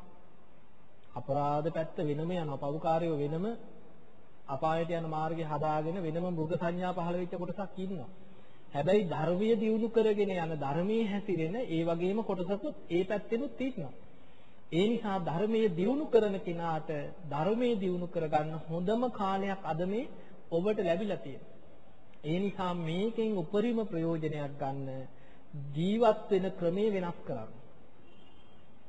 අපරාධ පැත්ත වෙනම යනවා පවුකාරයෝ වෙනම අපායට යන මාර්ගය හදාගෙන වෙනම මෘග සංඥා පහළ වෙච්ච කොටසක් ඉන්නවා හැබැයි ධර්මීය දියුණු කරගෙන යන ධර්මයේ හැසිරෙන ඒ වගේම කොටසකුත් ඒ පැත්තෙනුත් තියෙනවා ඒ නිසා ධර්මයේ දියුණු කරන කෙනාට ධර්මයේ දියුණු කරගන්න හොඳම කාලයක් අද මේ ඔබට ලැබිලා තියෙනවා. ඒ නිසා මේකෙන් උපරිම ප්‍රයෝජනයක් ගන්න ජීවත් වෙන ක්‍රමේ වෙනස් කරන්න.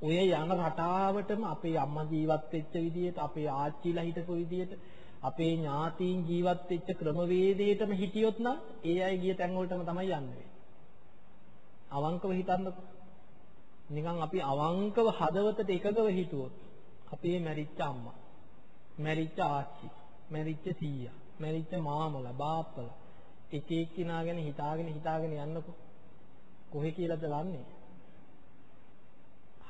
ඔය යන රටාවටම අපේ අම්මා ජීවත් වෙච්ච විදිහට, අපේ ආච්චිලා හිටපු විදිහට, අපේ ඥාතීන් ජීවත් වෙච්ච ක්‍රමවේදයටම හිටියොත් නම් ඒ අය ගිය තැන් වලටම තමයි යන්නේ. අවංකව හිතන්නකෝ. නිකන් අපි අවංකව හදවතට එකගව හිතුවොත් අපේ මැරිච්ච අම්මා මැරිච්ච ආච්චි මැරිච්ච සීයා මැරිච්ච මාමලා බාප්පලා එක එක්කිනා ගැන හිතාගෙන හිතාගෙන යන්නකෝ කොහෙ කියලාද ලන්නේ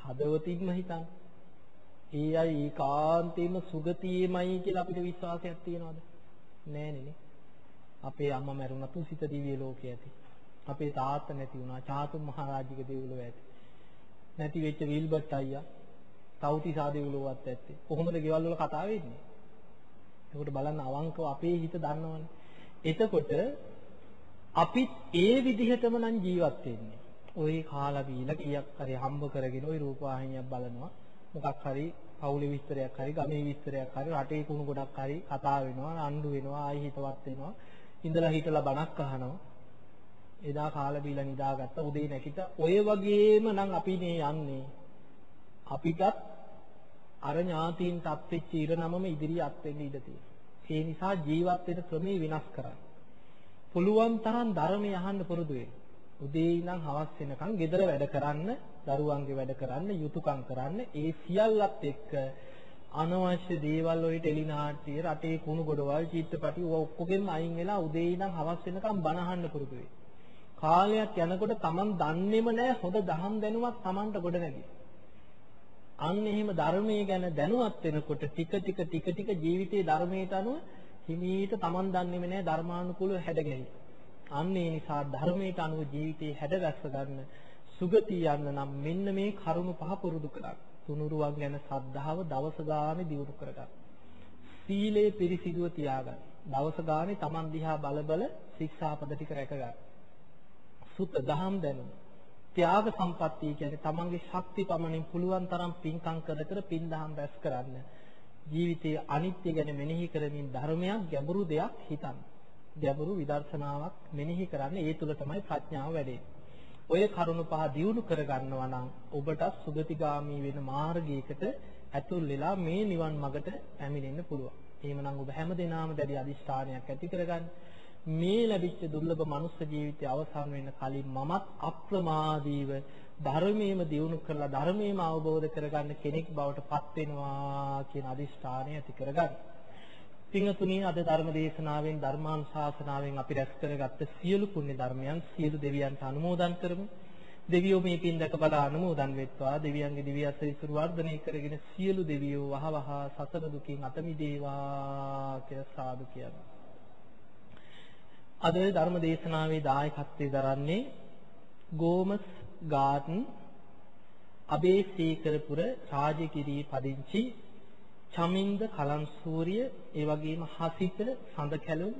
හදවතින්ම හිතන්න ඒ අය ඒකාන්තයෙන්ම සුගතියේමයි කියලා අපිට විශ්වාසයක් තියනවද නෑනේ අපේ අම්මා මැරුණා තුසිත දිව්‍ය ලෝකයේ ඇති අපේ තාත්තා නැති වුණා චාතුම් මහරජික දෙවිලෝ ඇති නැති වෙච්ච විල්බර්ට් අයියා තවුතිසා දෙවිලොවත් ඇත්තේ. කොහොමද ගෙවල් වල කතා වෙන්නේ? එතකොට බලන්න අවංකව අපේ හිත දන්නවනේ. එතකොට අපිත් ඒ විදිහටම නම් ජීවත් වෙන්නේ. ওই කාලා බීලා කීයක් හරි හම්බ කරගෙන ওই රූපවාහිනියක් බලනවා. මොකක් හරි පවුලේ විස්තරයක් හරි ගමේ විස්තරයක් හරි රටේ කුණු ගොඩක් හරි කතා වෙනවා, අඬු වෙනවා, ආයි හිතවත් වෙනවා. ඉඳලා හිටලා බණක් අහනවා. එදා කාලා බීලා නිදාගත්ත උදේ නැගිට ඔය වගේම නම් අපි මේ යන්නේ අපිටත් අර ඥාතීන්ට අත්වෙච්ච ඉරනමම ඉදිරියට වෙන්න ඉඩ තියෙනවා. ඒ නිසා ජීවත් වෙන ක්‍රමේ වෙනස් කරන්න. පුළුවන් තරම් ධර්මය අහන්න පුරුදු වෙන්න. උදේ ඉඳන් හවස් වෙනකන් ගෙදර වැඩ කරන්න, දරුවන්ගේ වැඩ කරන්න, යුතුයකම් කරන්න, ඒ සියල්ලත් එක්ක අනවශ්‍ය දේවල් වල ටෙලි නාට්‍ය, රටේ කුණු ගොඩවල්, චිත්‍රපටි ඔක්කොගෙම අයින් වෙලා උදේ ඉඳන් හවස් වෙනකන් බණ අහන්න පුරුදු වෙන්න. කාලයක් යනකොට Taman දන්නේම නැහැ හොඳ දහම් දැනුමක් Tamanට ගොඩ නැගී. අන්න එහෙම ධර්මයේ ගැන දැනුවත් වෙනකොට ටික ටික ටික ටික ජීවිතයේ ධර්මයට අනුව හිමීට Taman දන්නේම නැහැ ධර්මානුකූලව හැඩගැහි. අන්න ඒ නිසා ධර්මයට අනුව ජීවිතේ හැඩගස්ස ගන්න සුගතිය යන්න නම් මෙන්න මේ කරුණු පහ පුරුදු කරගන්න. තුනුරුවන් ගැන සද්ධාව දවස ගානේ දියුණු කරගන්න. සීලේ පිරිසිදුව තියාගන්න. දවස ගානේ Taman දිහා බල බල ශික්ෂාපද ටික රැකගන්න. සුත දහම් දැනුම. ත්‍යාග සම්පත්තිය කියන්නේ තමන්ගේ ශක්ති පමණින් පුළුවන් තරම් පින්කම් කර කර පින් දහම් රැස් කරන්න. ජීවිතයේ අනිත්‍ය ගැන මෙනෙහි කරමින් ධර්මයක් ගැඹුරු දෙයක් හිතන්න. ගැඹුරු විදර්ශනාවක් මෙනෙහි කරන්න ඒ තුල තමයි ප්‍රඥාව වැඩෙන්නේ. ඔය කරුණු පහ දියුණු කරගන්නවා නම් ඔබට සුගතිගාමි වෙන මාර්ගයකට ඇතුල් වෙලා මේ නිවන් මඟට පැමිණෙන්න පුළුවන්. එහෙමනම් ඔබ හැමදෙනාම දැඩි අදිෂ්ඨානයක් ඇති කරගන්න. මේ ලැබිච්ච දුර්ලභ මනුස්ස ජීවිතය අවසන් වෙන්න කලින් මමත් අප්‍රමාදීව ධර්මයේම දියුණු කරලා ධර්මයේම අවබෝධ කරගන්න කෙනෙක් බවට පත් වෙනවා කියන අදිෂ්ඨානය ඇති කරගන්න. පින්තුණී අද ධර්ම දේශනාවෙන් ධර්මානුශාසනාවෙන් අපි රැස් කරගත්ත සියලු පුණ්‍ය ධර්මයන් සියලු දෙවියන්ට අනුමෝදන් කරමු. දෙවියෝ මේ පින් දැක බල අනුමෝදන් වෙත්වා දෙවියන්ගේ දිව්‍ය අසරිසුරු වර්ධනය කරගෙන සියලු දෙවියෝ වහවහ සසර දුකින් අත මිදේවා කියලා සාදු කියනවා. අද ධර්ම දේශනාවේ දායකත්වයේ දරන්නේ ගෝමස් ගාර්ඩන් අබේසීකරපුර රාජගිරි පදිංචි චමින්ද කලන්සූරිය ඒ වගේම හසිත සඳකැලුම්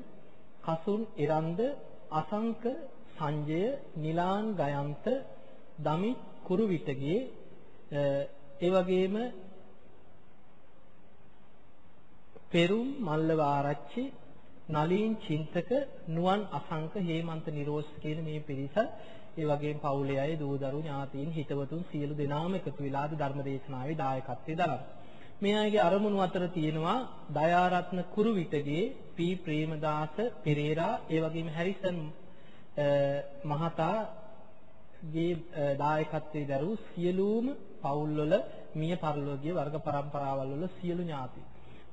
කසුන් ඉරන්ද අසංක සංජය නිලාන් ගයන්ත දමි කුරුවිටගේ ඒ වගේම පෙරුම් මල්ලව ආරච්චි නලීන් චින්තක නුවන් අසංක හේමන්ත නිරෝෂ් කියන මේ පිරිස ඒ වගේම පවුලේ අය, දූ දරු ඥාතීන්, හිතවතුන් සියලු දෙනාම එකතු වෙලා අද ධර්ම දේශනාවේ දායකත්වයේ දරනවා. මේ අයගේ අරමුණු අතර තියෙනවා දයාරත්න කුරුවිටගේ පී ප්‍රේමදාස පෙරේරා ඒ වගේම හැරිසන් මහතා ගේ දායකත්වයේ දරූ සියලුම පවුල්වල මිය පරලෝකීය වර්ග પરම්පරාවල්වල සියලු ඥාති.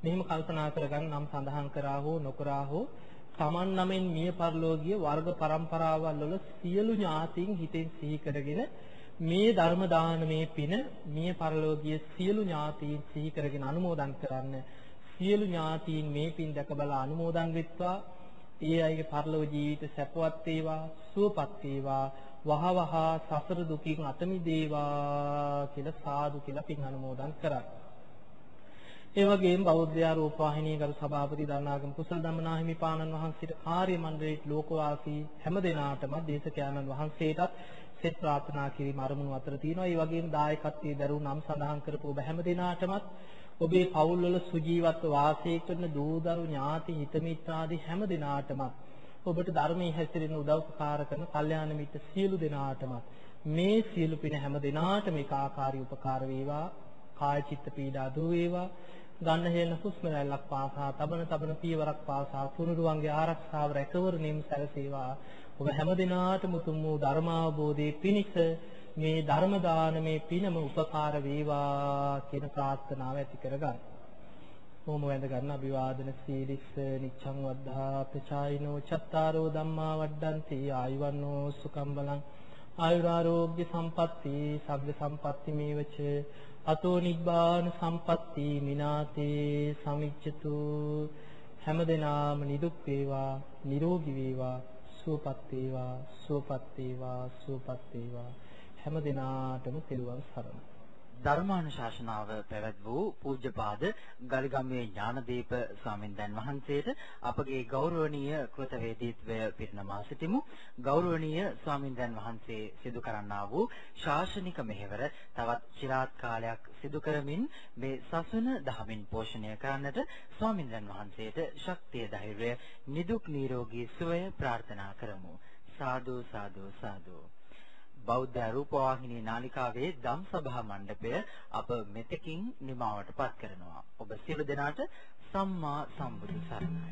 මෙහිම කල්පනා කරගන්න නම් සඳහන් කරා හෝ නොකරා හෝ සමන් නමෙන් මිය පරලෝකීය වර්ග પરම්පරාවල්වල සියලු ඥාතීන් හිතෙන් සිහි කරගෙන මේ ධර්ම දානමේ පින මිය පරලෝකීය සියලු ඥාතීන් සිහි කරගෙන අනුමෝදන් කරන්න සියලු ඥාතීන් මේ පින් දැක බල අනුමෝදන් වෙත්වා ඒ අයගේ පරලෝක ජීවිත සැපවත් වේවා සුවපත් වේවා වහ වහ සසර දුකින් අත මිදේවා කියලා සාදු කියලා පින් අනුමෝදන් කරා. ඒ වගේම බෞද්ධ ආරෝපවාහිනී ගරු සභාපති දරණාගම කුසල දමනාහිමි පාණන් වහන්සේට ආර්ය මණ්ඩලයේ ලෝකවාසී හැම දෙනාටම දේශකයන්න් වහන්සේටත් සෙත් ප්‍රාර්ථනා කිරීම අරමුණු අතර තියෙනවා. ඒ වගේම දායකත්වයේ දරූ නම් සඳහන් කරපු ඔබ හැම දෙනාටමත් ඔබේ පවුල්වල සුජීවත්ව වාසය කරන දූදරු ඥාති හිතමිත්‍රාදී හැම දෙනාටමත් ඔබට ධර්මයේ හැසිරෙන උදව්පකාර කරන කල්යාණ මිත්‍ර සියලු දෙනාටමත් මේ සියලු පින හැම දෙනාටම ඒකාකාරී උපකාර වේවා. කාය චිත්ත පීඩා දුර වේවා. ගන්න හේන හුස්ම රැල්ලක් පාසා තබන තබන පීවරක් පාසා තුනුරුවන්ගේ ආරක්ෂාව රැකවරණයම සැලසේවා. ඔබ හැම දිනාටම උතුම් වූ ධර්මාවබෝධයේ පිණිස මේ ධර්ම දානමේ පිනම උපකාර වේවා කියන ප්‍රාර්ථනාව ඇති කරගන්න. මොම වැඳ ගන්න? අභිවාදන සීලිස්ස නිච්ඡං වද්ධා ප්‍රචායිනෝ චත්තාරෝ ධම්මා වඩ්ඩಂತಿ ආයුවන්නෝ සුකම් බලං ආයුරාෝග්‍ය සම්පatti සග්ග සම්පatti මේවච අතෝ නිබ්බාන සම්පatti මිනාතේ සමිච්ඡතු. හැමදෙනාම නිදුක් වේවා නිරෝගී වේවා. සුවපත් වේවා සුවපත් වේවා සුවපත් වේවා. හැම දිනාටම පිරුවන් සරණයි. ධර්මානුශාසනාව පැවැත් වූ පූජ්‍යපාද ගල්ගම්මේ ඥානදීප ස්වාමින්දයන් වහන්සේට අපගේ ගෞරවනීය කෘතවේදීත්වය පිරිනමා සිටිමු. ගෞරවනීය ස්වාමින්දයන් වහන්සේ සිදු කරන්නා වූ ශාසනික මෙහෙවර තවත් চিරාත් කාලයක් සිදු කරමින් මේ සසුන දහමින් පෝෂණය කරන්නට ස්වාමින්දයන් වහන්සේට ශක්තිය ධෛර්යය නිදුක් නිරෝගී සුවය ප්‍රාර්ථනා කරමු. සාදු සාදු සාදු. බෞද්ධ රූපවාහිනී නාලිකාවේ ධම් සභා මණ්ඩපය අප මෙතකින් නිමවට පත් කරනවා. ඔබ සියලු දෙනාට සම්මා සම්බුදු සරණයි.